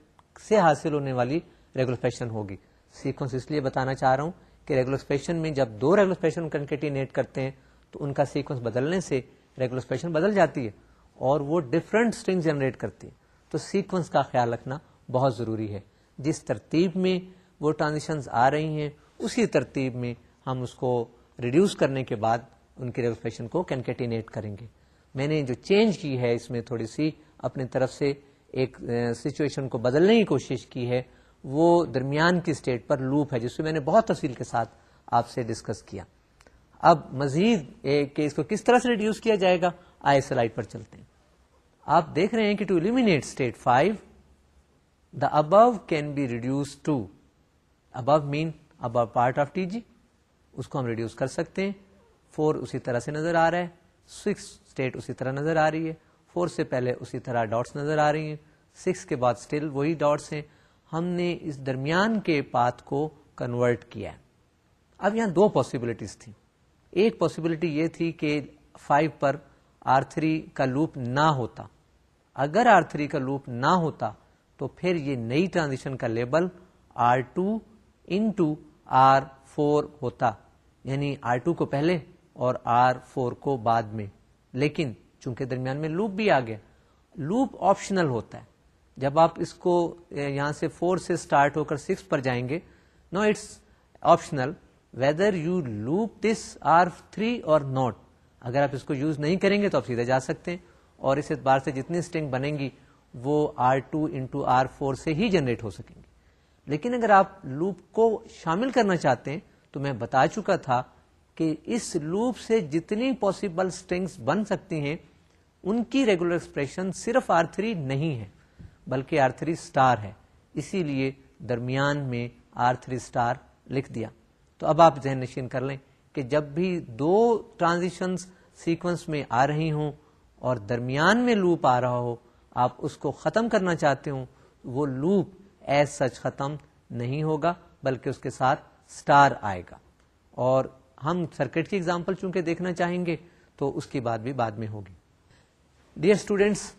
[SPEAKER 1] سے حاصل ہونے والی ریگولر ایکسپریشن ہوگی۔ سیکوینس اس لیے بتانا چاہ رہا ہوں کہ ریگولر ایکسپریشن میں جب دو ریگولر ایکسپریشن کنکٹینیٹ کرتے ہیں تو ان کا سیکوینس بدلنے سے ریگولر ایکسپریشن بدل جاتی ہے اور وہ ڈفرنٹ اسٹرنگ جنریٹ کرتی ہے تو سیکوینس کا خیال رکھنا بہت ضروری ہے۔ جس ترتیب میں وہ ٹرانزیکشن آ رہی ہیں، اسی ترتیب میں ہم اس کو ریڈیوس کرنے کے بعد ان کی ریگولیشن کو کینکیٹینیٹ کریں گے۔ میں نے جو چینج کی ہے اس میں تھوڑی سی اپنی طرف سے ایک سچویشن کو بدلنے کی کوشش کی ہے۔ وہ درمیان کی اسٹیٹ پر لوپ ہے، جس میں میں نے بہت تفصیل کے ساتھ آپ سے ڈسکس کیا۔ اب مزید کہ اس کو کس طرح سے ریڈیوس کیا جائے گا، آئے سلائڈ پر چلتے ہیں۔ آپ دیکھ رہے ہیں کہ to eliminate state five the above can be reduce to above main above part of T G اس کو ہم ریڈیوس کر سکتے ہیں۔ فور اسی طرح سے نظر آ رہا ہے۔ سکس اسٹیٹ اسی طرح نظر آ رہی ہے۔ فور سے پہلے اسی طرح ڈاٹس نظر آ رہی ہیں۔ سکس کے بعد اسٹل وہی ڈاٹس ہیں۔ ہم نے اس درمیان کے پاتھ کو کنورٹ کیا ہے۔ اب یہاں دو پاسبلٹیز تھیں۔ ایک پاسبلٹی یہ تھی کہ فائیو پر آر تھری کا لوپ نہ ہوتا۔ اگر آر تھری کا لوپ نہ ہوتا تو پھر یہ نئی ٹرانزیشن کا label R two into R four ہوتا۔ یعنی آر ٹو کو پہلے اور آر فور کو بعد میں۔ لیکن چونکہ درمیان میں لوپ بھی آ گیا، لوپ آپشنل ہوتا ہے۔ جب آپ اس کو یہاں سے فور سے اسٹارٹ ہو کر سکس پر جائیں گے، no, it's optional. Whether you loop this R three or not. اگر آپ اس کو یوز نہیں کریں گے تو آپ سیدھے جا سکتے ہیں۔ اور اس اعتبار سے جتنی اسٹنگ بنیں گی، وہ R two into R four سے ہی جنریٹ ہو سکیں گے۔ لیکن اگر آپ لوپ کو شامل کرنا چاہتے ہیں تو میں بتا چکا تھا کہ اس لوپ سے جتنی پاسبل اسٹرنگس بن سکتی ہیں، ان کی ریگولر ایکسپریشن صرف آر تھری نہیں ہے، بلکہ آر تھری اسٹار ہے۔ اسی لیے درمیان میں آر تھری اسٹار لکھ دیا۔ تو اب آپ ذہن نشین کر لیں کہ جب بھی دو ٹرانزیشن سیکوینس میں آ رہی ہوں اور درمیان میں لوپ آ رہا ہو، آپ اس کو ختم کرنا چاہتے ہوں، وہ لوپ ایز سچ ختم نہیں ہوگا، بلکہ اس کے ساتھ سٹار آئے گا۔ اور ہم سرکٹ کی اگزامپل چونکہ دیکھنا چاہیں گے تو اس کی بات بھی بعد میں ہوگی۔ ڈیئر اسٹوڈینٹس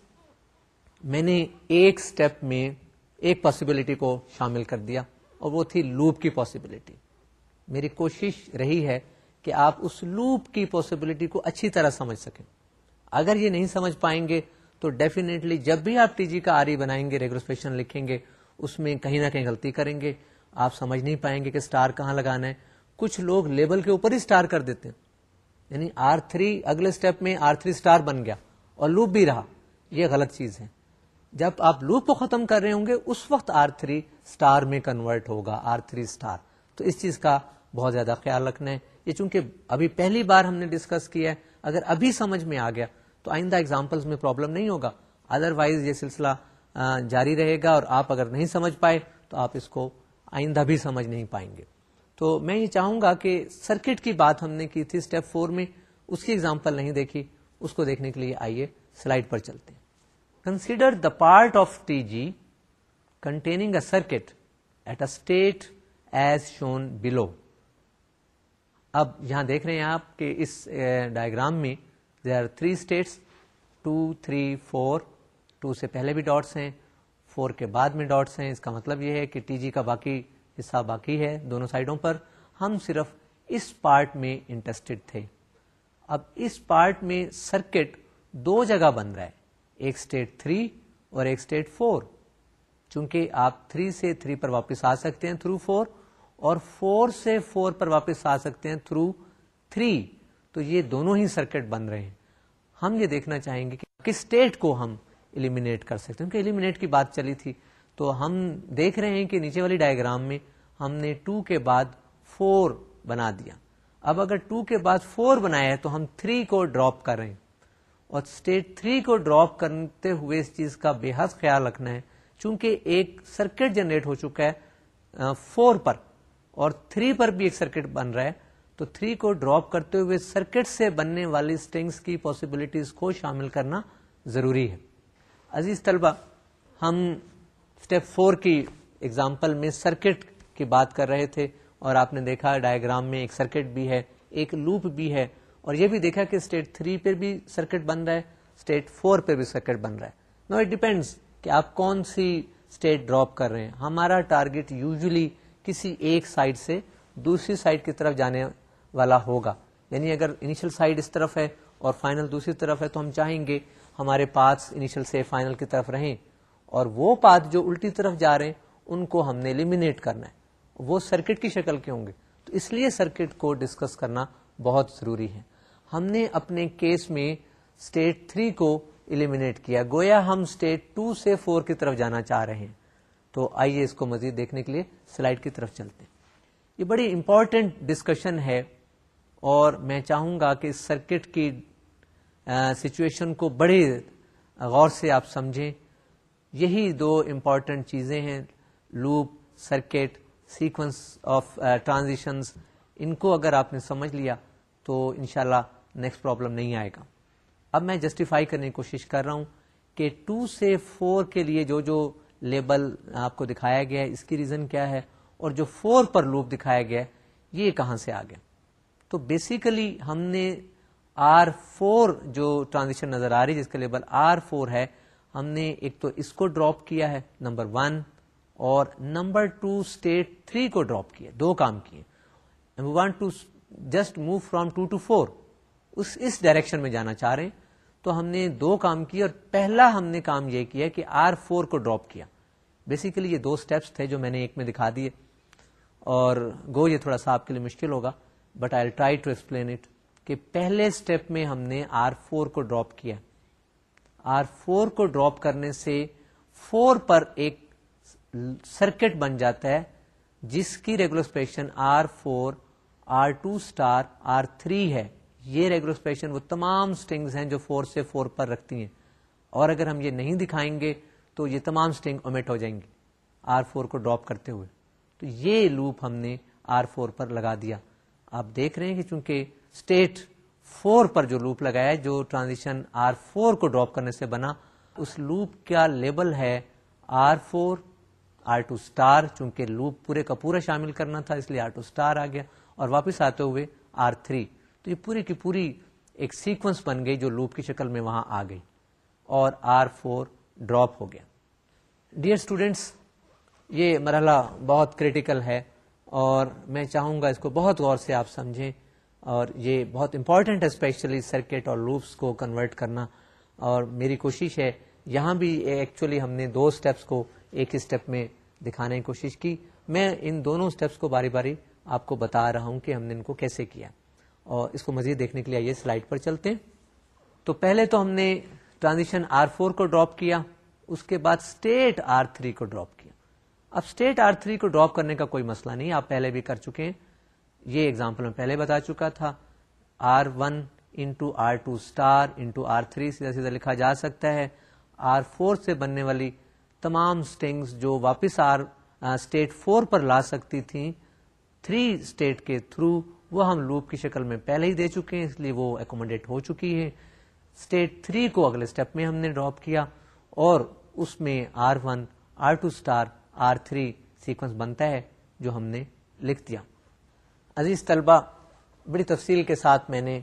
[SPEAKER 1] میں نے ایک سٹیپ میں ایک پاسبلٹی کو شامل کر دیا اور وہ تھی لوپ کی پاسبلٹی میری کوشش رہی ہے کہ آپ اس لوپ کی پاسبلٹی کو اچھی طرح سمجھ سکیں۔ اگر یہ نہیں سمجھ پائیں گے تو ڈیفینیٹلی جب بھی آپ ٹی جی کا آری بنائیں گے ریگولسپیشن لکھیں گے، اس میں کہیں نہ کہیں غلطی کریں گے۔ آپ سمجھ نہیں پائیں گے کہ اسٹار کہاں لگانا ہے۔ کچھ لوگ لیبل کے اوپر ہی اسٹار کر دیتے ہیں۔ یعنی آر تھری اگلے اسٹیپ میں آر تھری اسٹار بن گیا اور لوپ بھی رہا۔ یہ غلط چیز ہے۔ جب آپ لوپ کو ختم کر رہے ہوں گے، اس وقت آر تھری اسٹار میں کنورٹ ہوگا۔ آر تھری اسٹار تو اس چیز کا بہت زیادہ خیال رکھنا ہے۔ یہ چونکہ ابھی پہلی بار ہم نے ڈسکس کیا ہے۔ اگر ابھی سمجھ میں آ گیا، تو آئندہ اگزامپل میں پرابلم نہیں ہوگا۔ ادر وائز یہ سلسلہ جاری رہے گا اور آپ اگر نہیں سمجھ پائے، تو آپ اس کو آئندہ بھی سمجھ نہیں پائیں گے۔ تو میں یہ چاہوں گا کہ سرکٹ کی بات ہم نے کی تھی اسٹیپ فور میں، اس کی اگزامپل نہیں دیکھی، اس کو دیکھنے کے لیے آئیے سلائڈ پر چلتے ہیں۔ Consider the part of T G containing a circuit at a state as shown below اب یہاں دیکھ رہے ہیں آپ کہ اس eh, ڈائگرام میں they are three states two three four two سے پہلے بھی ڈاٹس ہیں۔ فور کے بعد میں ڈاٹس ہیں۔ اس کا مطلب یہ ہے کہ ٹی جی کا باقی حصہ باقی ہے دونوں سائڈوں پر۔ ہم صرف اس پارٹ میں انٹرسٹڈ تھے۔ اب اس پارٹ میں سرکٹ دو جگہ بن رہا ہے۔ ایک اسٹیٹ تھری اور ایک اسٹیٹ فور۔ چونکہ آپ تھری سے تھری پر واپس آ سکتے ہیں تھرو فور اور فور سے فور پر واپس آ سکتے ہیں تھرو تھری۔ تو یہ دونوں ہی سرکٹ بن رہے ہیں۔ ہم یہ دیکھنا چاہیں گے کہ کس اسٹیٹ کو ہم ایلیمینیٹ کر سکتے ہیں۔ کیونکہ ایلیمینیٹ کی بات چلی تھی۔ تو ہم دیکھ رہے ہیں کہ نیچے والی ڈائگرام میں ہم نے ٹو کے بعد فور بنا دیا۔ اب اگر ٹو کے بعد فور بنایا ہے تو ہم تھری کو ڈراپ کر رہے ہیں۔ اور اسٹیٹ تھری کو ڈراپ کرتے ہوئے اس چیز کا بے حد خیال رکھنا ہے۔ چونکہ ایک سرکٹ جنریٹ ہو چکا ہے فور پر۔ اور تھری پر بھی ایک سرکٹ بن رہا ہے۔ تو تھری کو ڈراپ کرتے ہوئے سرکٹ سے بننے والی اسٹنگس کی پاسبلٹیز کو شامل کرنا ضروری ہے۔ عزیز طلبہ، ہم اسٹیپ فور کی ایگزامپل میں سرکٹ کی بات کر رہے تھے اور آپ نے دیکھا ڈائگرام میں ایک سرکٹ بھی ہے، ایک لوپ بھی ہے اور یہ بھی دیکھا کہ اسٹیٹ تھری پہ بھی سرکٹ بن رہا ہے اسٹیٹ فور پہ بھی سرکٹ بن رہا ہے۔ نو اٹ ڈیپینڈس کہ آپ کون سی اسٹیٹ ڈراپ کر رہے ہیں۔ ہمارا ٹارگیٹ یوزلی کسی ایک سائڈ سے دوسری سائڈ کی طرف جانے والا ہوگا۔ یعنی اگر انیشل سائڈ اس طرف ہے اور فائنل دوسری طرف ہے تو ہم چاہیں گے ہمارے پاتھ انیشل سے فائنل کی طرف رہیں اور وہ پاتھ جو الٹی طرف جا رہے ہیں، ان کو ہم نے ایلیمینیٹ کرنا ہے۔ وہ سرکٹ کی شکل کے ہوں گے۔ تو اس لیے سرکٹ کو ڈسکس کرنا بہت ضروری ہے۔ ہم نے اپنے کیس میں اسٹیٹ تھری کو ایلیمینیٹ کیا۔ گویا ہم اسٹیٹ ٹو سے فور کی طرف جانا چاہ رہے ہیں۔ تو آئیے اس کو مزید دیکھنے کے لیے سلائڈ کی طرف چلتے ہیں۔ یہ بڑی امپورٹنٹ ڈسکشن ہے اور میں چاہوں گا کہ سرکٹ کی سچویشن کو بڑے غور سے آپ سمجھیں۔ یہی دو امپورٹنٹ چیزیں ہیں loop circuit sequence of transitions ان کو اگر آپ نے سمجھ لیا تو انشاءاللہ اللہ نیکسٹ پرابلم نہیں آئے گا۔ اب میں جسٹیفائی کرنے کی کوشش کر رہا ہوں کہ ٹو سے فور کے لیے جو جو لیبل آپ کو دکھایا گیا ہے، اس کی ریزن کیا ہے؟ اور جو فور پر لوپ دکھایا گیا ہے، یہ کہاں سے آ گیا؟ تو بیسیکلی ہم نے آر فور جو ٹرانزیشن نظر آ رہی ہے، جس کا لیبل آر فور ہے، ہم نے ایک تو اس کو ڈراپ کیا ہے، نمبر ون، اور نمبر ٹو، اسٹیٹ تھری کو ڈراپ کیا دو کام کیے want to just move from two to four, اس اس ڈائریکشن میں جانا چاہ رہے ہیں۔ تو ہم نے دو کام کیے، اور پہلا ہم نے کام یہ کیا کہ آر فور کو ڈراپ کیا۔ بیسیکلی یہ دو اسٹیپس تھے جو میں نے ایک میں دکھا دیے، اور گو یہ تھوڑا سا آپ کے لیے مشکل ہوگا، but I try to explain it. کہ پہلے اسٹیپ میں ہم نے آر فور کو ڈراپ کیا۔ آر فور کو ڈراپ کرنے سے فور پر ایک سرکٹ بن جاتا ہے، جس کی regular R four R two star R three ہے۔ یہ ریگولر وہ تمام اسٹنگز ہیں جو فور سے فور پر رکھتی ہیں۔ اور اگر ہم یہ نہیں دکھائیں گے تو یہ تمام اسٹنگ اومیٹ ہو جائیں گی آر فور کو ڈراپ کرتے ہوئے۔ تو یہ لوپ ہم نے آر فور پر لگا دیا۔ آپ دیکھ رہے ہیں کہ چونکہ اسٹیٹ فور پر جو لوپ لگایا ہے، جو ٹرانزیشن آر فور کو ڈراپ کرنے سے بنا، اس لوپ کا لیبل ہے؟ R four, R two star, چونکہ لوپ پورے کا پورا شامل کرنا تھا، اس لیے آر ٹو اسٹار آ گیا اور واپس آتے ہوئے آر تھری۔ تو یہ پوری کی پوری ایک سیکوینس بن گئی جو لوپ کی شکل میں وہاں آ گئی اور آر فور ڈراپ ہو گیا۔ ڈیئر اسٹوڈینٹس یہ مرحلہ بہت کریٹیکل ہے اور میں چاہوں گا اس کو بہت غور سے آپ سمجھیں۔ اور یہ بہت امپورٹنٹ ہے اسپیشلی سرکٹ اور لوپس کو کنورٹ کرنا اور میری کوشش ہے، یہاں بھی ایکچولی ہم نے دو اسٹیپس کو ایک ہی اسٹیپ میں دکھانے کی کوشش کی۔ میں ان دونوں اسٹیپس کو باری باری آپ کو بتا رہا ہوں کہ ہم نے ان کو کیسے کیا۔ اور اس کو مزید دیکھنے کے لیے آئیے سلائڈ پر چلتے ہیں۔ تو پہلے تو ہم نے ٹرانزیشن آر فور کو ڈراپ کیا، اس کے بعد اسٹیٹ آر تھری کو ڈراپ کیا۔ اب اسٹیٹ آر تھری کو ڈراپ کرنے کا کوئی مسئلہ نہیں، آپ پہلے بھی کر چکے ہیں۔ یہ ایگزامپل میں پہلے بتا چکا تھا R one into R two star into R three سیدھا سیدھا لکھا جا سکتا ہے۔ آر فور سے بننے والی تمام اسٹنگس جو واپس آر اسٹیٹ فور پر لا سکتی تھیں تھری اسٹیٹ کے تھرو وہ ہم لوپ کی شکل میں پہلے ہی دے چکے ہیں، اس لیے وہ اکوموڈیٹ ہو چکی ہے۔ اسٹیٹ تھری کو اگلے اسٹیپ میں ہم نے ڈراپ کیا اور اس میں R one R two star R three sequence بنتا ہے جو ہم نے لکھ دیا۔ عزیز طلبہ، بڑی تفصیل کے ساتھ میں نے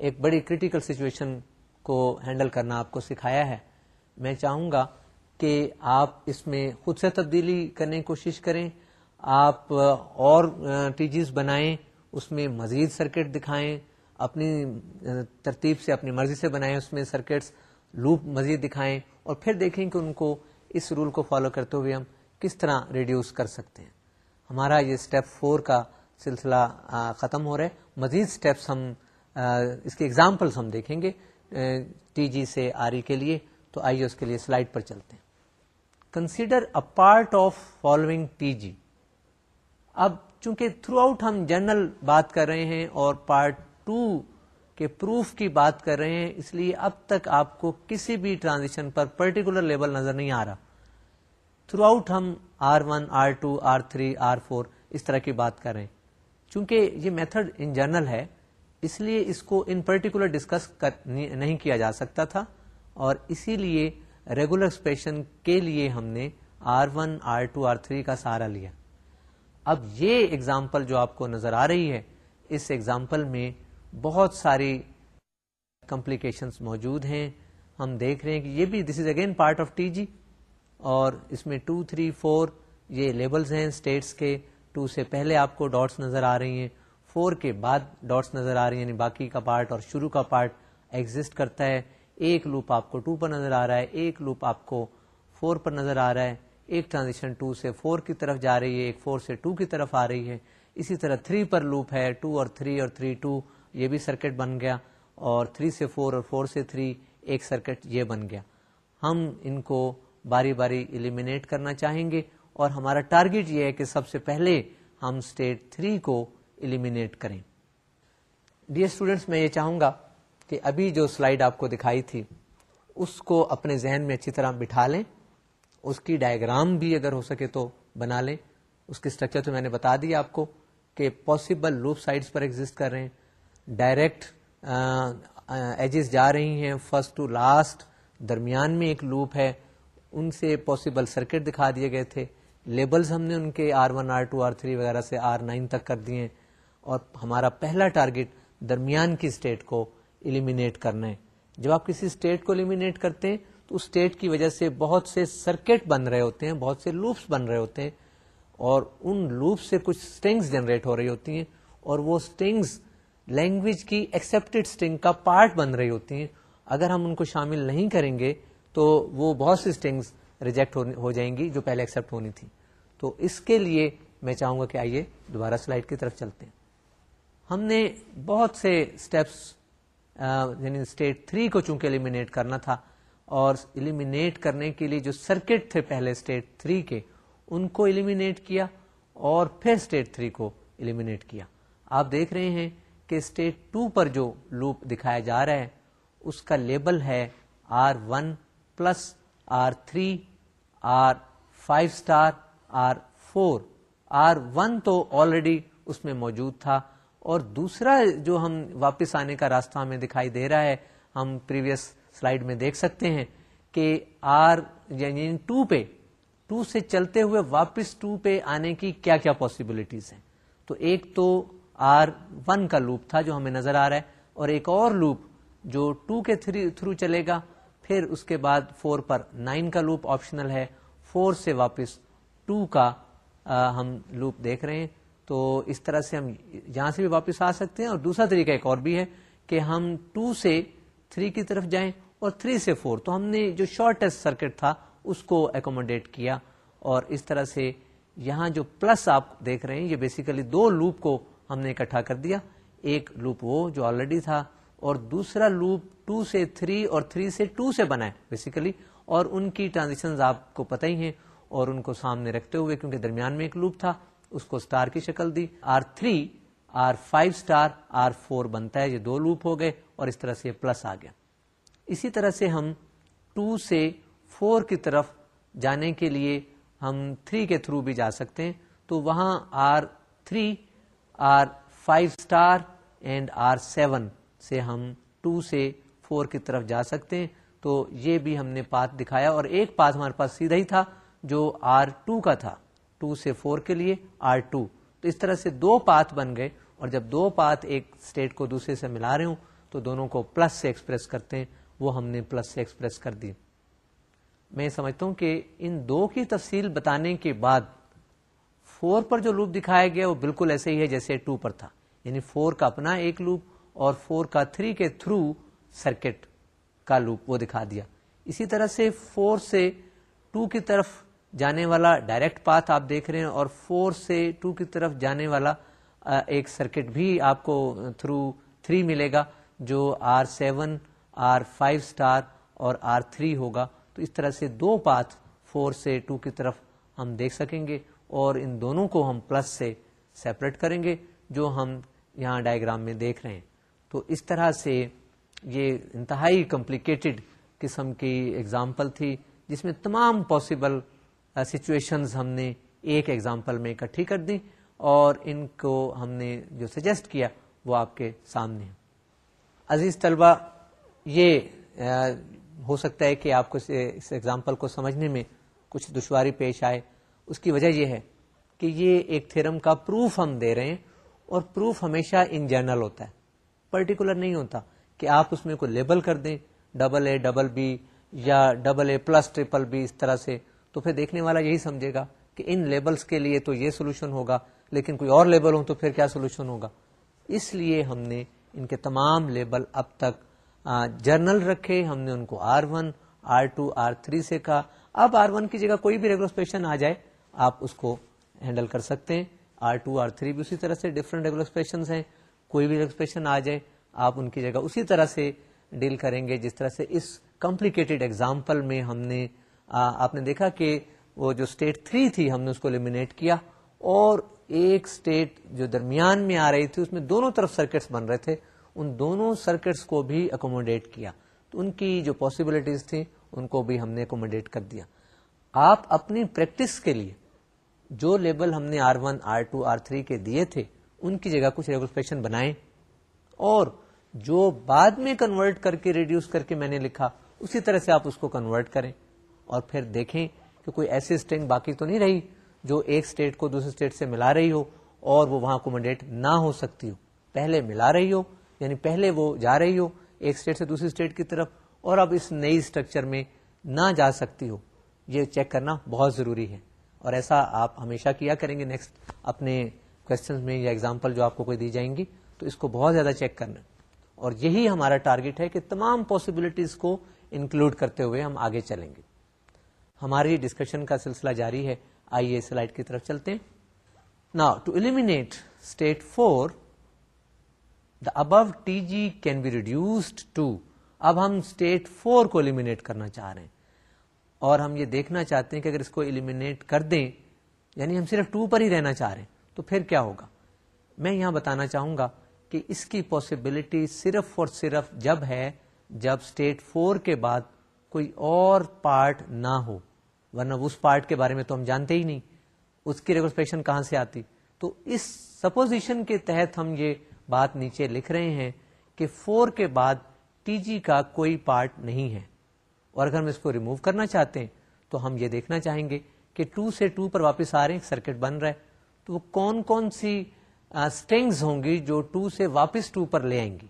[SPEAKER 1] ایک بڑی کریٹیکل سچویشن کو ہینڈل کرنا آپ کو سکھایا ہے۔ میں چاہوں گا کہ آپ اس میں خود سے تبدیلی کرنے کی کوشش کریں، آپ اور ٹیجیز بنائیں، اس میں مزید سرکٹ دکھائیں، اپنی ترتیب سے، اپنی مرضی سے بنائیں اس میں سرکٹس لوپ مزید دکھائیں اور پھر دیکھیں کہ ان کو اس رول کو فالو کرتے ہوئے ہم کس طرح ریڈیوس کر سکتے ہیں۔ ہمارا یہ اسٹیپ فور کا سلسلہ ختم ہو رہا ہے مزید اسٹیپس ہم اس کے ایگزامپلس ہم دیکھیں گے ٹی جی سے آری کے لیے۔ تو آئیے اس کے لیے سلائڈ پر چلتے ہیں۔ Consider a part of following T G اب چونکہ تھرو آؤٹ ہم جنرل بات کر رہے ہیں اور پارٹ ٹو کے پروف کی بات کر رہے ہیں، اس لیے اب تک آپ کو کسی بھی ٹرانزیشن پر پرٹیکولر لیبل نظر نہیں آ رہا۔ تھرو آؤٹ ہم R one R two R three R four اس طرح کی بات کر رہے ہیں۔ چونکہ یہ میتھڈ ان جرنل ہے، اس لیے اس کو ان پرٹیکولر ڈسکس نہیں کیا جا سکتا تھا، اور اسی لیے ریگولر ایکسپریشن کے لیے ہم نے R one R two R three کا سہارا لیا۔ اب یہ ایگزامپل جو آپ کو نظر آ رہی ہے، اس ایگزامپل میں بہت ساری کمپلیکیشن موجود ہیں۔ ہم دیکھ رہے ہیں کہ یہ بھی this is again part of T G اور اس میں ٹو تھری فور یہ لیبلز ہیں اسٹیٹس کے۔ ٹو سے پہلے آپ کو ڈاٹس نظر آ رہی ہیں، فور کے بعد ڈاٹس نظر آ رہی ہیں یعنی باقی کا پارٹ اور شروع کا پارٹ ایگزٹ کرتا ہے۔ ایک لوپ آپ کو ٹو پر نظر آ رہا ہے، ایک لوپ آپ کو فور پر نظر آ رہا ہے۔ ایک ٹرانزیکشن ٹو سے فور کی طرف جا رہی ہے، ایک فور سے ٹو کی طرف آ رہی ہے۔ اسی طرح تھری پر لوپ ہے، ٹو اور تھری اور تھری ٹو، یہ بھی سرکٹ بن گیا۔ اور تھری سے فور اور فور سے تھری، ایک سرکٹ یہ بن گیا۔ ہم ان کو باری باری ایلیمینیٹ کرنا چاہیں گے۔ اور ہمارا ٹارگیٹ یہ ہے کہ سب سے پہلے ہم اسٹیٹ تھری کو ایلیمینیٹ کریں۔ ڈیئر اسٹوڈینٹس میں یہ چاہوں گا کہ ابھی جو سلائڈ آپ کو دکھائی تھی، اس کو اپنے ذہن میں اچھی طرح بٹھا لیں۔ اس کی ڈائگرام بھی اگر ہو سکے تو بنا لیں۔ اس کی اسٹرکچر تو میں نے بتا دیا آپ کو کہ پاسبل لوپ سائڈس پر ایگزٹ کر رہے ہیں۔ ڈائریکٹ ایجز جا رہی ہیں۔ فرسٹ ٹو لاسٹ درمیان میں ایک لوپ ہے۔ ان سے پاسبل سرکٹ دکھا دیے گئے تھے۔ لیبلز ہم نے ان کے R one, R two, R three وغیرہ سے آر نائن تک کر دیے اور ہمارا پہلا ٹارگیٹ درمیان کی اسٹیٹ کو ایلیمینیٹ کرنا ہے۔ جب آپ کسی اسٹیٹ کو ایلیمینیٹ کرتے ہیں، تو اس اسٹیٹ کی وجہ سے بہت سے سرکٹ بن رہے ہوتے ہیں، بہت سے لوپس بن رہے ہوتے ہیں اور ان لوپ سے کچھ اسٹنگس جنریٹ ہو رہی ہوتی ہیں اور وہ اسٹنگس لینگویج کی ایکسپٹیڈ اسٹنگ کا پارٹ بن رہی ہوتی ہیں۔ اگر ہم ان کو شامل نہیں کریں گے، تو وہ بہت سی اسٹنگس ریجیکٹ ہو جائیں گی جو پہلے ایکسپٹ ہونی تھی۔ تو اس کے لیے میں چاہوں گا کہ آئیے دوبارہ سلائڈ کی طرف چلتے ہیں۔ ہم نے بہت سے اسٹیپس یعنی اسٹیٹ تھری کو چونکہ ایلیمینیٹ کرنا تھا اور ایلیمینیٹ کرنے کے لیے جو سرکٹ تھے پہلے اسٹیٹ تھری کے، ان کو ایلیمینیٹ کیا اور پھر اسٹیٹ تھری کو ایلیمینیٹ کیا۔ آپ دیکھ رہے ہیں کہ اسٹیٹ ٹو پر جو لوپ دکھایا جا رہا ہے، اس کا لیبل ہے R one plus R three, R five star R four. R one تو آلریڈی اس میں موجود تھا۔ اور دوسرا جو ہم واپس آنے کا راستہ ہمیں دکھائی دے رہا ہے، ہم پریویس سلائیڈ میں دیکھ سکتے ہیں کہ آر یعنی ٹو پہ، ٹو سے چلتے ہوئے واپس ٹو پہ آنے کی کیا کیا پاسبلٹیز ہیں۔ تو ایک تو آر ون کا لوپ تھا جو ہمیں نظر آ رہا ہے، اور ایک اور لوپ جو ٹو کے تھرو چلے گا پھر اس کے بعد فور پر نائن کا لوپ آپشنل ہے۔ فور سے واپس ٹو کا ہم لوپ دیکھ رہے ہیں۔ تو اس طرح سے ہم یہاں سے بھی واپس آ سکتے ہیں۔ اور دوسرا طریقہ ایک اور بھی ہے کہ ہم ٹو سے تھری کی طرف جائیں اور تھری سے فور۔ تو ہم نے جو شارٹیسٹ سرکٹ تھا، اس کو اکوموڈیٹ کیا۔ اور اس طرح سے یہاں جو پلس آپ دیکھ رہے ہیں، یہ بیسیکلی دو لوپ کو ہم نے اکٹھا کر دیا۔ ایک لوپ وہ جو آلریڈی تھا۔ اور دوسرا لوپ ٹو سے تھری اور تھری سے ٹو سے بنا ہے بیسیکلی اور ان کی ٹرانزیکشن آپ کو پتہ ہی ہیں اور ان کو سامنے رکھتے ہوئے، کیونکہ درمیان میں ایک لوپ تھا، اس کو اسٹار کی شکل دی۔ R three R five star R four بنتا ہے، یہ دو لوپ ہو گئے اور اس طرح سے پلس آ گیا۔ اسی طرح سے ہم ٹو سے فور کی طرف جانے کے لیے ہم تھری کے تھرو بھی جا سکتے ہیں۔ تو وہاں R three R five star and R seven سے ہم ٹو سے فور کی طرف جا سکتے ہیں۔ تو یہ بھی ہم نے پاتھ دکھایا اور ایک پاتھ ہمارے پاس سیدھا ہی تھا جو آر ٹو کا تھا۔ ٹو سے فور کے لیے آر ٹو۔ تو اس طرح سے دو پاتھ بن گئے اور جب دو پاتھ ایک اسٹیٹ کو دوسرے سے ملا رہے ہوں تو دونوں کو پلس سے ایکسپریس کرتے ہیں۔ وہ ہم نے پلس سے ایکسپریس کر دی۔ میں سمجھتا ہوں کہ ان دو کی تفصیل بتانے کے بعد فور پر جو لوپ دکھایا گیا وہ بالکل ایسے ہی ہے جیسے ٹو پر تھا۔ یعنی فور کا اپنا ایک لوپ اور فور کا تھری کے تھرو سرکٹ کا لوپ وہ دکھا دیا۔ اسی طرح سے فور سے ٹو کی طرف جانے والا ڈائریکٹ پاتھ آپ دیکھ رہے ہیں اور فور سے ٹو کی طرف جانے والا ایک سرکٹ بھی آپ کو تھرو تھری ملے گا جو R seven R five star اور آر تھری ہوگا۔ تو اس طرح سے دو پاتھ فور سے ٹو کی طرف ہم دیکھ سکیں گے اور ان دونوں کو ہم پلس سے سیپریٹ کریں گے جو ہم یہاں ڈائگرام میں دیکھ رہے ہیں۔ تو اس طرح سے یہ انتہائی کمپلیکیٹڈ قسم کی ایگزامپل تھی، جس میں تمام پاسبل سچویشنز ہم نے ایک ایگزامپل میں اکٹھی کر دی اور ان کو ہم نے جو سجیسٹ کیا وہ آپ کے سامنے۔ عزیز طلبہ، یہ ہو سکتا ہے کہ آپ کو اس ایگزامپل کو سمجھنے میں کچھ دشواری پیش آئے۔ اس کی وجہ یہ ہے کہ یہ ایک تھرم کا پروف ہم دے رہے ہیں اور پروف ہمیشہ ان جرنل ہوتا ہے۔ پرٹیکولر نہیں ہوتا کہ آپ اس میں کوئی لیبل کر دیں ڈبل اے ڈبل بی یا double A plus triple B اس طرح سے۔ تو پھر دیکھنے والا یہی سمجھے گا کہ ان لیبلز کے لیے تو یہ سولوشن ہوگا، لیکن کوئی اور لیبل ہو تو پھر کیا سولوشن ہوگا؟ اس لیے ہم نے ان کے تمام لیبل اب تک جرنل رکھے۔ ہم نے ان کو R one R two R three سے کہا۔ اب آر ون کی جگہ کوئی بھی ریگولر آ جائے، آپ اس کو ہینڈل کر سکتے ہیں۔ آر ٹو آر تھری بھی اسی طرح سے ڈفرنٹ ریگولر ہیں۔ کوئی بھی ریگولسپیشن آ جائے، آپ ان کی جگہ اسی طرح سے ڈیل کریں گے، جس طرح سے اس کمپلیکیٹڈ ایگزامپل میں ہم نے آپ نے دیکھا کہ وہ جو اسٹیٹ تھری تھی، ہم نے اس کو ایلیمینیٹ کیا اور ایک اسٹیٹ جو درمیان میں آ رہی تھی، اس میں دونوں طرف سرکٹس بن رہے تھے، ان دونوں سرکٹس کو بھی اکوموڈیٹ کیا۔ تو ان کی جو پاسبلٹیز تھیں، ان کو بھی ہم نے اکوموڈیٹ کر دیا۔ آپ اپنی پریکٹس کے لیے جو لیبل ہم نے R one R two R three کے دیے تھے ان کی جگہ کچھ ریگولسپیکشن بنائیں اور جو بعد میں کنورٹ کر کے ریڈیوس کر کے میں نے لکھا، اسی طرح سے آپ اس کو کنورٹ کریں اور پھر دیکھیں کہ کوئی ایسی اسٹینگ باقی تو نہیں رہی جو ایک اسٹیٹ کو دوسرے اسٹیٹ سے ملا رہی ہو اور وہ وہاں اکوموڈیٹ نہ ہو سکتی ہو۔ پہلے ملا رہی ہو یعنی پہلے وہ جا رہی ہو ایک اسٹیٹ سے دوسری اسٹیٹ کی طرف اور اب اس نئی اسٹرکچر میں نہ جا سکتی ہو۔ یہ چیک کرنا بہت ضروری ہے اور ایسا آپ ہمیشہ کیا کریں گے نیکسٹ اپنے کوشچن میں یا ایگزامپل جو آپ کو کوئی دی جائیں گی، تو اس کو بہت زیادہ چیک کرنا۔ اور یہی ہمارا ٹارگیٹ ہے کہ تمام پاسبلٹیز کو انکلوڈ کرتے ہوئے ہم آگے چلیں گے۔ ہماری ڈسکشن کا سلسلہ جاری ہے۔ آئیے سلائڈ کی طرف چلتے ہیں۔ Now to eliminate state four the above T G can be reduced to اب ہم اسٹیٹ فور کو ایلیمینیٹ کرنا چاہ رہے ہیں۔ اور ہم یہ دیکھنا چاہتے ہیں کہ اگر اس کو ایلیمینیٹ کر دیں یعنی ہم صرف ٹو پر ہی رہنا چاہ رہے ہیں۔ تو پھر کیا ہوگا؟ میں یہاں بتانا چاہوں گا کہ اس کی پاسبلٹی صرف اور صرف جب ہے جب اسٹیٹ فور کے بعد کوئی اور پارٹ نہ ہو۔ ورنہ اس پارٹ کے بارے میں تو ہم جانتے ہی نہیں۔ اس کی ریگولسپیکشن کہاں سے آتی؟ تو اس سپوزیشن کے تحت ہم یہ بات نیچے لکھ رہے ہیں کہ فور کے بعد ٹی جی کا کوئی پارٹ نہیں ہے۔ اور اگر ہم اس کو ریموو کرنا چاہتے ہیں تو ہم یہ دیکھنا چاہیں گے کہ ٹو سے ٹو پر واپس آ رہے ہیں سرکٹ بن رہا ہے۔ تو وہ کون کون سی اسٹنگز ہوں گی جو ٹو سے واپس ٹو پر لے آئیں گی؟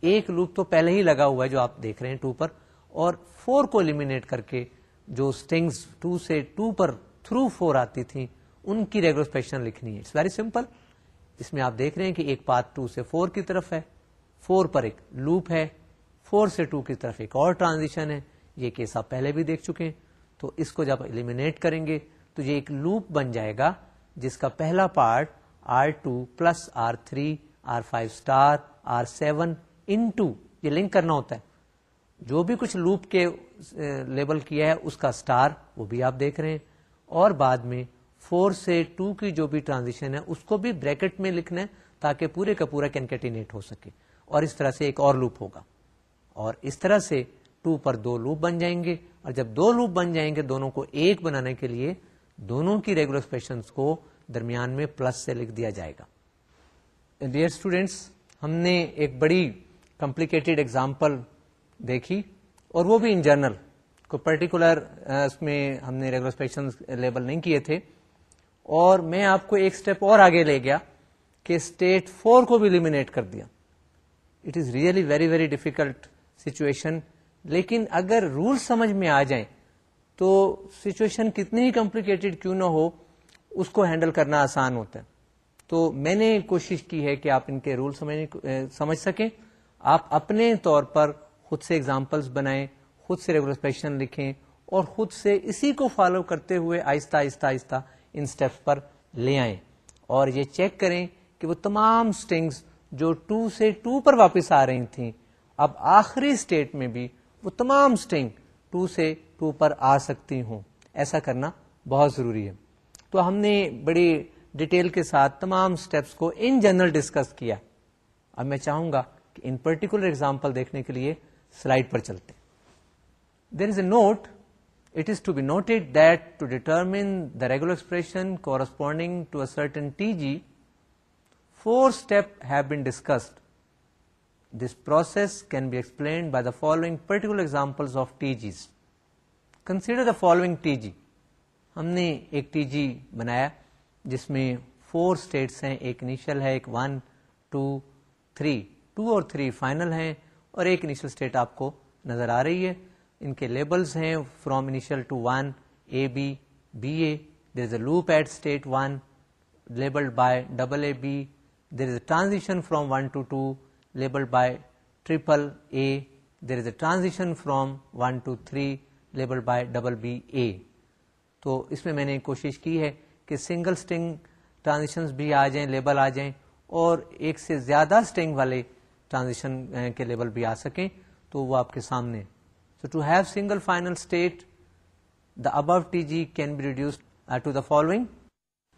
[SPEAKER 1] ایک لوپ تو پہلے ہی لگا ہوا ہے جو آپ دیکھ رہے ہیں ٹو پر اور فور کو ایلیمینیٹ کر کے جو اسٹنگز ٹو سے ٹو پر تھرو فور آتی تھیں، ان کی ریگولسپیکشن لکھنی ہے۔ اٹس ویری سمپل اس میں آپ دیکھ رہے ہیں کہ ایک پاتھ ٹو سے فور کی طرف ہے فور پر ایک لوپ ہے فور سے ٹو کی طرف ایک اور ٹرانزیشن ہے۔ یہ کیس آپ پہلے بھی دیکھ چکے ہیں۔ تو اس کو جب ایلیمینیٹ کریں گے، تو یہ ایک لوپ بن جائے گا۔ جس کا پہلا part R two plus R three, R five star R seven into یہ لنک کرنا ہوتا ہے۔ جو بھی کچھ لوپ کے لیبل کیا ہے، اس کا اسٹار وہ بھی آپ دیکھ رہے ہیں۔ اور بعد میں فور سے ٹو کی جو بھی ٹرانزیشن ہے، اس کو بھی بریکٹ میں لکھنا ہے تاکہ پورے کا پورا کینکیٹینیٹ ہو سکے۔ اور اس طرح سے ایک اور لوپ ہوگا۔ اور اس طرح سے ٹو پر دو لوپ بن جائیں گے۔ اور جب دو لوپ بن جائیں گے، دونوں کو ایک بنانے کے لیے دونوں کی ریگولر ایکسپریشن کو درمیان میں پلس سے لکھ دیا جائے گا۔ ڈیئر اسٹوڈینٹس ہم نے ایک بڑی کمپلیکیٹڈ ایگزامپل دیکھی اور وہ بھی ان جرنل کو پرٹیکولر اس میں ہم نے ریگولر لیبل نہیں کیے تھے۔ اور میں آپ کو ایک اسٹیپ اور آگے لے گیا کہ اسٹیٹ فور کو بھی ایلیمینیٹ کر دیا۔ It is really very very difficult situation لیکن اگر رول سمجھ میں آ جائیں تو سچویشن کتنی ہی کمپلیکیٹڈ کیوں نہ ہو، اس کو ہینڈل کرنا آسان ہوتا ہے۔ تو میں نے کوشش کی ہے کہ آپ ان کے رول سمجھ سکیں۔ آپ اپنے طور پر خود سے اگزامپلس بنائیں، خود سے ریگولرسپیکشن لکھیں اور خود سے اسی کو فالو کرتے ہوئے آہستہ آہستہ آہستہ ان اسٹیپس پر لے آئیں اور یہ چیک کریں کہ وہ تمام اسٹنگس جو ٹو سے ٹو پر واپس آ رہی تھیں، اب آخری اسٹیٹ میں بھی وہ تمام اسٹنگ ٹو سے ٹو پر آ سکتی ہوں۔ ایسا کرنا بہت ضروری ہے۔ تو ہم نے بڑی ڈیٹیل کے ساتھ تمام اسٹیپس کو ان جنرل ڈسکس کیا۔ اب میں چاہوں گا کہ ان پرٹیکولر ایگزامپل دیکھنے کے لیے سلائڈ پر چلتے۔ There is a note it is to be noted that to determine the regular expression corresponding to a certain T G four step have been discussed this process can be explained by the following particular example of T Gs consider the following T G ہم نے ایک T G بنایا جس میں four states ہیں، ایک initial ہے، ایک ون ٹو تھری ٹو اور تھری فائنل ہیں اور ایک انیشل اسٹیٹ آپ کو نظر آ رہی ہے۔ ان کے لیبلز ہیں from initial to one A B B A there is a loop at state one labelled by double A B there is a transition from one to two labelled by triple A there is a transition from one to three labelled by double B A. تو اس میں میں نے کوشش کی ہے کہ single sting transaction بھی آ جائیں، لیبل آ جائیں اور ایک سے زیادہ اسٹنگ والے ٹرانزیکشن کے لیبل بھی آ سکیں۔ تو وہ آپ کے سامنے۔ So to have single final state the above T G can be reduce to the following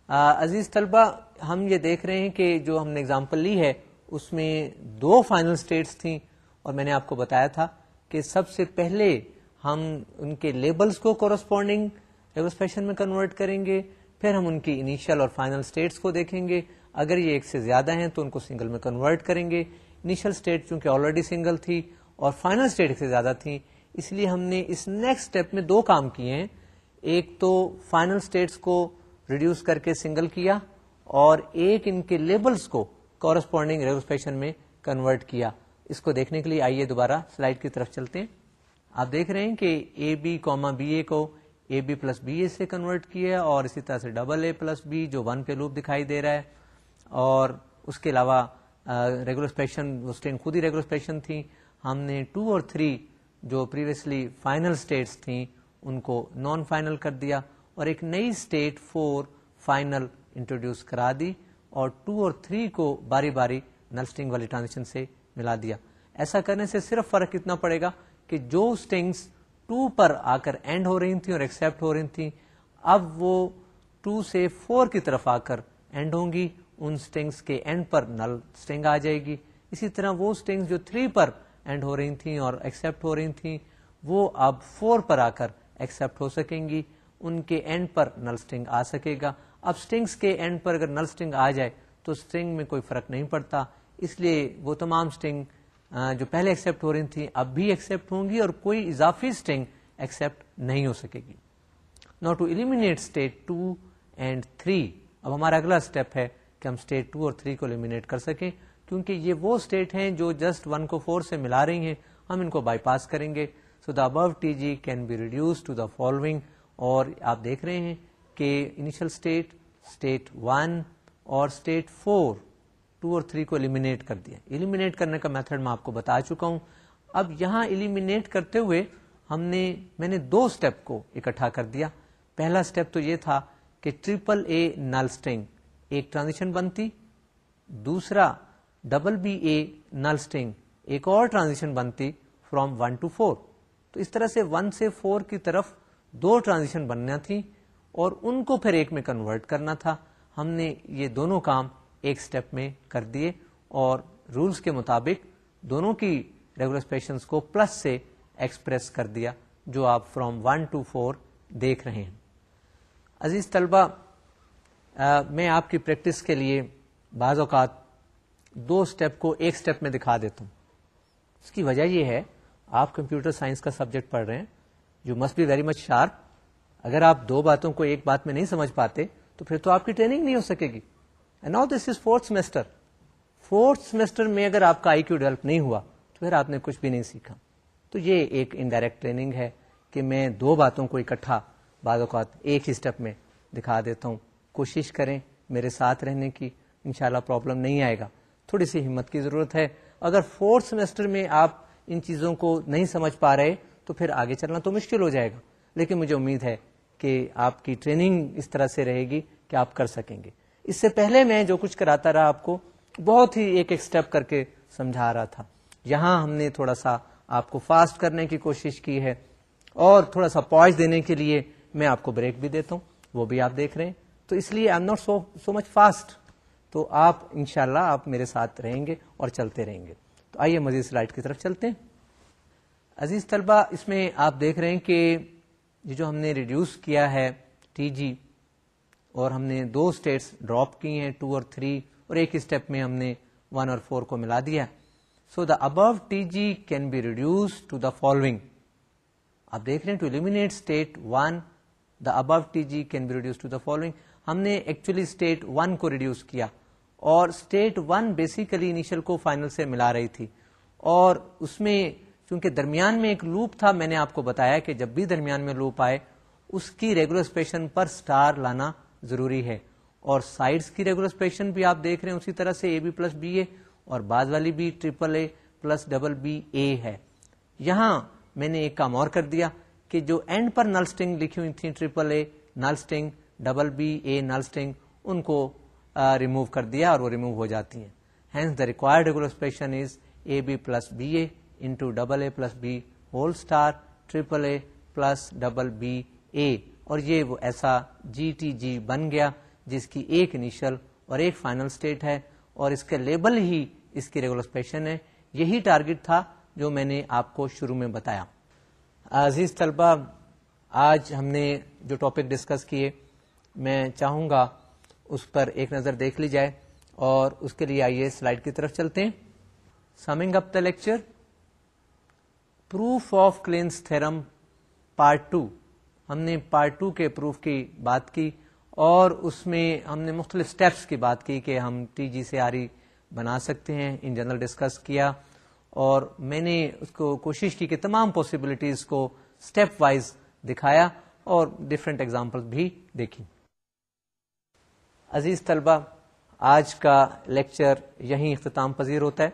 [SPEAKER 1] عزیز طلبہ ہم یہ دیکھ رہے ہیں کہ جو ہم نے اگزامپل لی ہے، اس میں دو فائنل اسٹیٹس تھیں اور میں نے آپ کو بتایا تھا کہ سب سے پہلے ہم ان کے لیبلس کو کورسپونڈنگ ریگوسپیشن میں کنورٹ کریں گے، پھر ہم ان کی انیشل اور فائنل اسٹیٹس کو دیکھیں گے۔ اگر یہ ایک سے زیادہ ہیں تو ان کو سنگل میں کنورٹ کریں گے۔ انیشل اسٹیٹ چونکہ آلریڈی سنگل تھی اور فائنل اسٹیٹ ایک سے زیادہ تھی، اس لیے ہم نے اس نیکسٹ اسٹیپ میں دو کام کیے ہیں۔ ایک تو فائنل اسٹیٹس کو ریڈیوس کر کے سنگل کیا اور ایک ان کے لیبلس کو کورسپونڈنگ ریگوسپیشن میں کنورٹ کیا۔ اس کو دیکھنے کے لیے آئیے دوبارہ سلائڈ کی طرف چلتے ہیں۔ آپ دیکھ رہے ہیں کہ اے بی کوما بی اے کو A B plus B A سے کنورٹ کیا ہے اور اسی طرح سے ڈبل اے پلس بی جو ون پہ لوپ دکھائی دے رہا ہے اور اس کے علاوہ ریگولر اسپیشن وہ اسٹینگ خود ہی ریگولر اسپیشن تھی ہم نے ٹو اور تھری جو پریویسلی فائنل اسٹیٹس تھیں، ان کو نان فائنل کر دیا اور ایک نئی اسٹیٹ فور فائنل انٹروڈیوس کرا دی اور ٹو اور تھری کو باری باری نلسٹنگ والی ٹرانزیکشن سے ملا دیا۔ ایسا کرنے سے صرف فرق کتنا پڑے گا کہ جو اسٹنگس ٹو پر آ کر اینڈ ہو رہی تھیں اور ایکسپٹ ہو رہی تھیں، اب وہ ٹو سے فور کی طرف آ کر اینڈ ہوں گی، ان اسٹنگس کے اینڈ پر نل اسٹنگ آ جائے گی۔ اسی طرح وہ اسٹنگس جو تھری پر اینڈ ہو رہی تھیں اور ایکسپٹ ہو رہی تھیں، وہ اب فور پر آ کر ایکسپٹ ہو سکیں گی۔ ان کے اینڈ پر نل اسٹنگ آ سکے گا۔ اب اسٹنگس کے اینڈ پر اگر نل اسٹنگ آ جائے تو اسٹنگ میں کوئی فرق نہیں پڑتا۔ اس لیے وہ تمام اسٹنگ جو پہلے ایکسپٹ ہو رہی تھیں اب بھی ایکسپٹ ہوں گی اور کوئی اضافی اسٹنگ ایکسپٹ نہیں ہو سکے گی۔ Not to eliminate state two and three اب ہمارا اگلا اسٹیپ ہے کہ ہم اسٹیٹ ٹو اور تھری کو ایلیمینیٹ کر سکیں، کیونکہ یہ وہ اسٹیٹ ہیں جو جسٹ ون کو فور سے ملا رہی ہیں۔ ہم ان کو بائی پاس کریں گے۔ So the above T G can be reduce to the following اور آپ دیکھ رہے ہیں کہ انیشل اسٹیٹ اسٹیٹ ون اور اسٹیٹ فور ٹو اور تھری کو ایلیمینیٹ کر دیا۔ ایلیمینیٹ کرنے کا میتھڈ میں آپ کو بتا چکا ہوں۔ اب یہاں ایلیمینیٹ کرتے ہوئے ہم نے میں نے دو اسٹیپ کو اکٹھا کر دیا۔ پہلا اسٹیپ تو یہ تھا کہ ٹریپل اے نل اسٹنگ ایک ٹرانزیشن بنتی۔ دوسرا double B A null string ایک اور ٹرانزیشن بنتی فرام ون ٹو فور تو اس طرح سے ون سے فور کی طرف دو ٹرانزیشن بننا تھی اور ان کو پھر ایک میں کنورٹ کرنا تھا۔ ہم نے یہ دونوں کام ایک اسٹیپ میں کر دیے اور رولس کے مطابق دونوں کی ریگولر کو پلس سے ایکسپریس کر دیا جو آپ فرام ون ٹو فور دیکھ رہے ہیں۔ عزیز طلبہ میں آپ کی پریکٹس کے لیے بعض اوقات دو اسٹیپ کو ایک اسٹیپ میں دکھا دیتا ہوں۔ اس کی وجہ یہ ہے، آپ کمپیوٹر سائنس کا سبجیکٹ پڑھ رہے ہیں۔ جو must be very much sharp اگر آپ دو باتوں کو ایک بات میں نہیں سمجھ پاتے تو پھر تو آپ کی ٹریننگ نہیں ہو سکے گی۔ Now this is fourth semester fourth semester میں اگر آپ کا آئی کیو ڈیولپ نہیں ہوا، تو پھر آپ نے کچھ بھی نہیں سیکھا۔ تو یہ ایک انڈائریکٹ ٹریننگ ہے کہ میں دو باتوں کو اکٹھا بعض اوقات ایک ہی اسٹیپ میں دکھا دیتا ہوں۔ کوشش کریں میرے ساتھ رہنے کی۔ انشاءاللہ شاء پرابلم نہیں آئے گا۔ تھوڑی سی ہمت کی ضرورت ہے۔ اگر فورتھ سیمسٹر میں آپ ان چیزوں کو نہیں سمجھ پا رہے، تو پھر آگے چلنا تو مشکل ہو جائے گا۔ لیکن مجھے امید ہے کہ آپ کی ٹریننگ اس طرح سے رہے گی کہ آپ کر سکیں گے۔ اس سے پہلے میں جو کچھ کراتا رہا آپ کو، بہت ہی ایک ایک اسٹیپ کر کے سمجھا رہا تھا۔ یہاں ہم نے تھوڑا سا آپ کو فاسٹ کرنے کی کوشش کی ہے اور تھوڑا سا پوائز دینے کے لیے میں آپ کو بریک بھی دیتا ہوں، وہ بھی آپ دیکھ رہے ہیں۔ تو اس لیے I am not so so much fast تو آپ انشاءاللہ اللہ آپ میرے ساتھ رہیں گے اور چلتے رہیں گے۔ تو آئیے مزید سلائڈ کی طرف چلتے ہیں۔ عزیز طلبہ، اس میں آپ دیکھ رہے ہیں کہ یہ جو ہم نے ریڈیوس کیا ہے ٹی جی اور ہم نے دو اسٹیٹس ڈراپ کی ہیں، ٹو اور تھری، اور ایک اسٹیپ میں ہم نے ون اور فور کو ملا دیا۔ So the above T G can be reduce to the following آپ دیکھ رہے ہیں to eliminate state one the above T G can be reduce to the following ہم نے ایکچولی اسٹیٹ ون کو ریڈیوس کیا، اور اسٹیٹ ون بیسیکلی انیشل کو فائنل سے ملا رہی تھی۔ اور اس میں، چونکہ درمیان میں ایک لوپ تھا، میں نے آپ کو بتایا کہ جب بھی درمیان میں لوپ آئے، اس کی ریگولر اسپیشن پر اسٹار لانا ضروری ہے۔ اور سائڈس کی ریگولر بھی آپ دیکھ رہے ہیں، اسی طرح سے A B plus B A اور بعض والی بھی triple A plus double B A ہے۔ یہاں میں نے ایک کام اور کر دیا کہ جو اینڈ پر نل اسٹنگ لکھی ہوئی تھی triple A null string double B A null string ان کو ریموو کر دیا اور وہ ریموو ہو جاتی ہیں۔ Hence the required regular is A B plus B A into double A plus B whole star triple A plus double B A اور یہ وہ ایسا جی ٹی جی بن گیا جس کی ایک انیشل اور ایک فائنل اسٹیٹ ہے اور اس کے لیبل ہی اس کی ریگولر ہے۔ یہی ٹارگٹ تھا جو میں نے آپ کو شروع میں بتایا۔ عزیز طلبہ، آج ہم نے جو ٹاپک ڈسکس کیے، میں چاہوں گا اس پر ایک نظر دیکھ لی جائے اور اس کے لیے آئیے سلائڈ کی طرف چلتے ہیں۔ Summing up the lecture proof of Kleene's theorem part two ہم نے پارٹ ٹو کے پروف کی بات کی اور اس میں ہم نے مختلف سٹیپس کی بات کی کہ ہم ٹی جی سے آری بنا سکتے ہیں ان جنرل ڈسکس کیا اور میں نے اس کو کوشش کی کہ تمام پاسبلٹیز کو اسٹیپ وائز دکھایا اور ڈفرینٹ ایگزامپل بھی دیکھی۔ عزیز طلبہ، آج کا لیکچر یہیں اختتام پذیر ہوتا ہے۔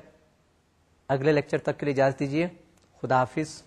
[SPEAKER 1] اگلے لیکچر تک کے لیے اجازت دیجیے خدا حافظ۔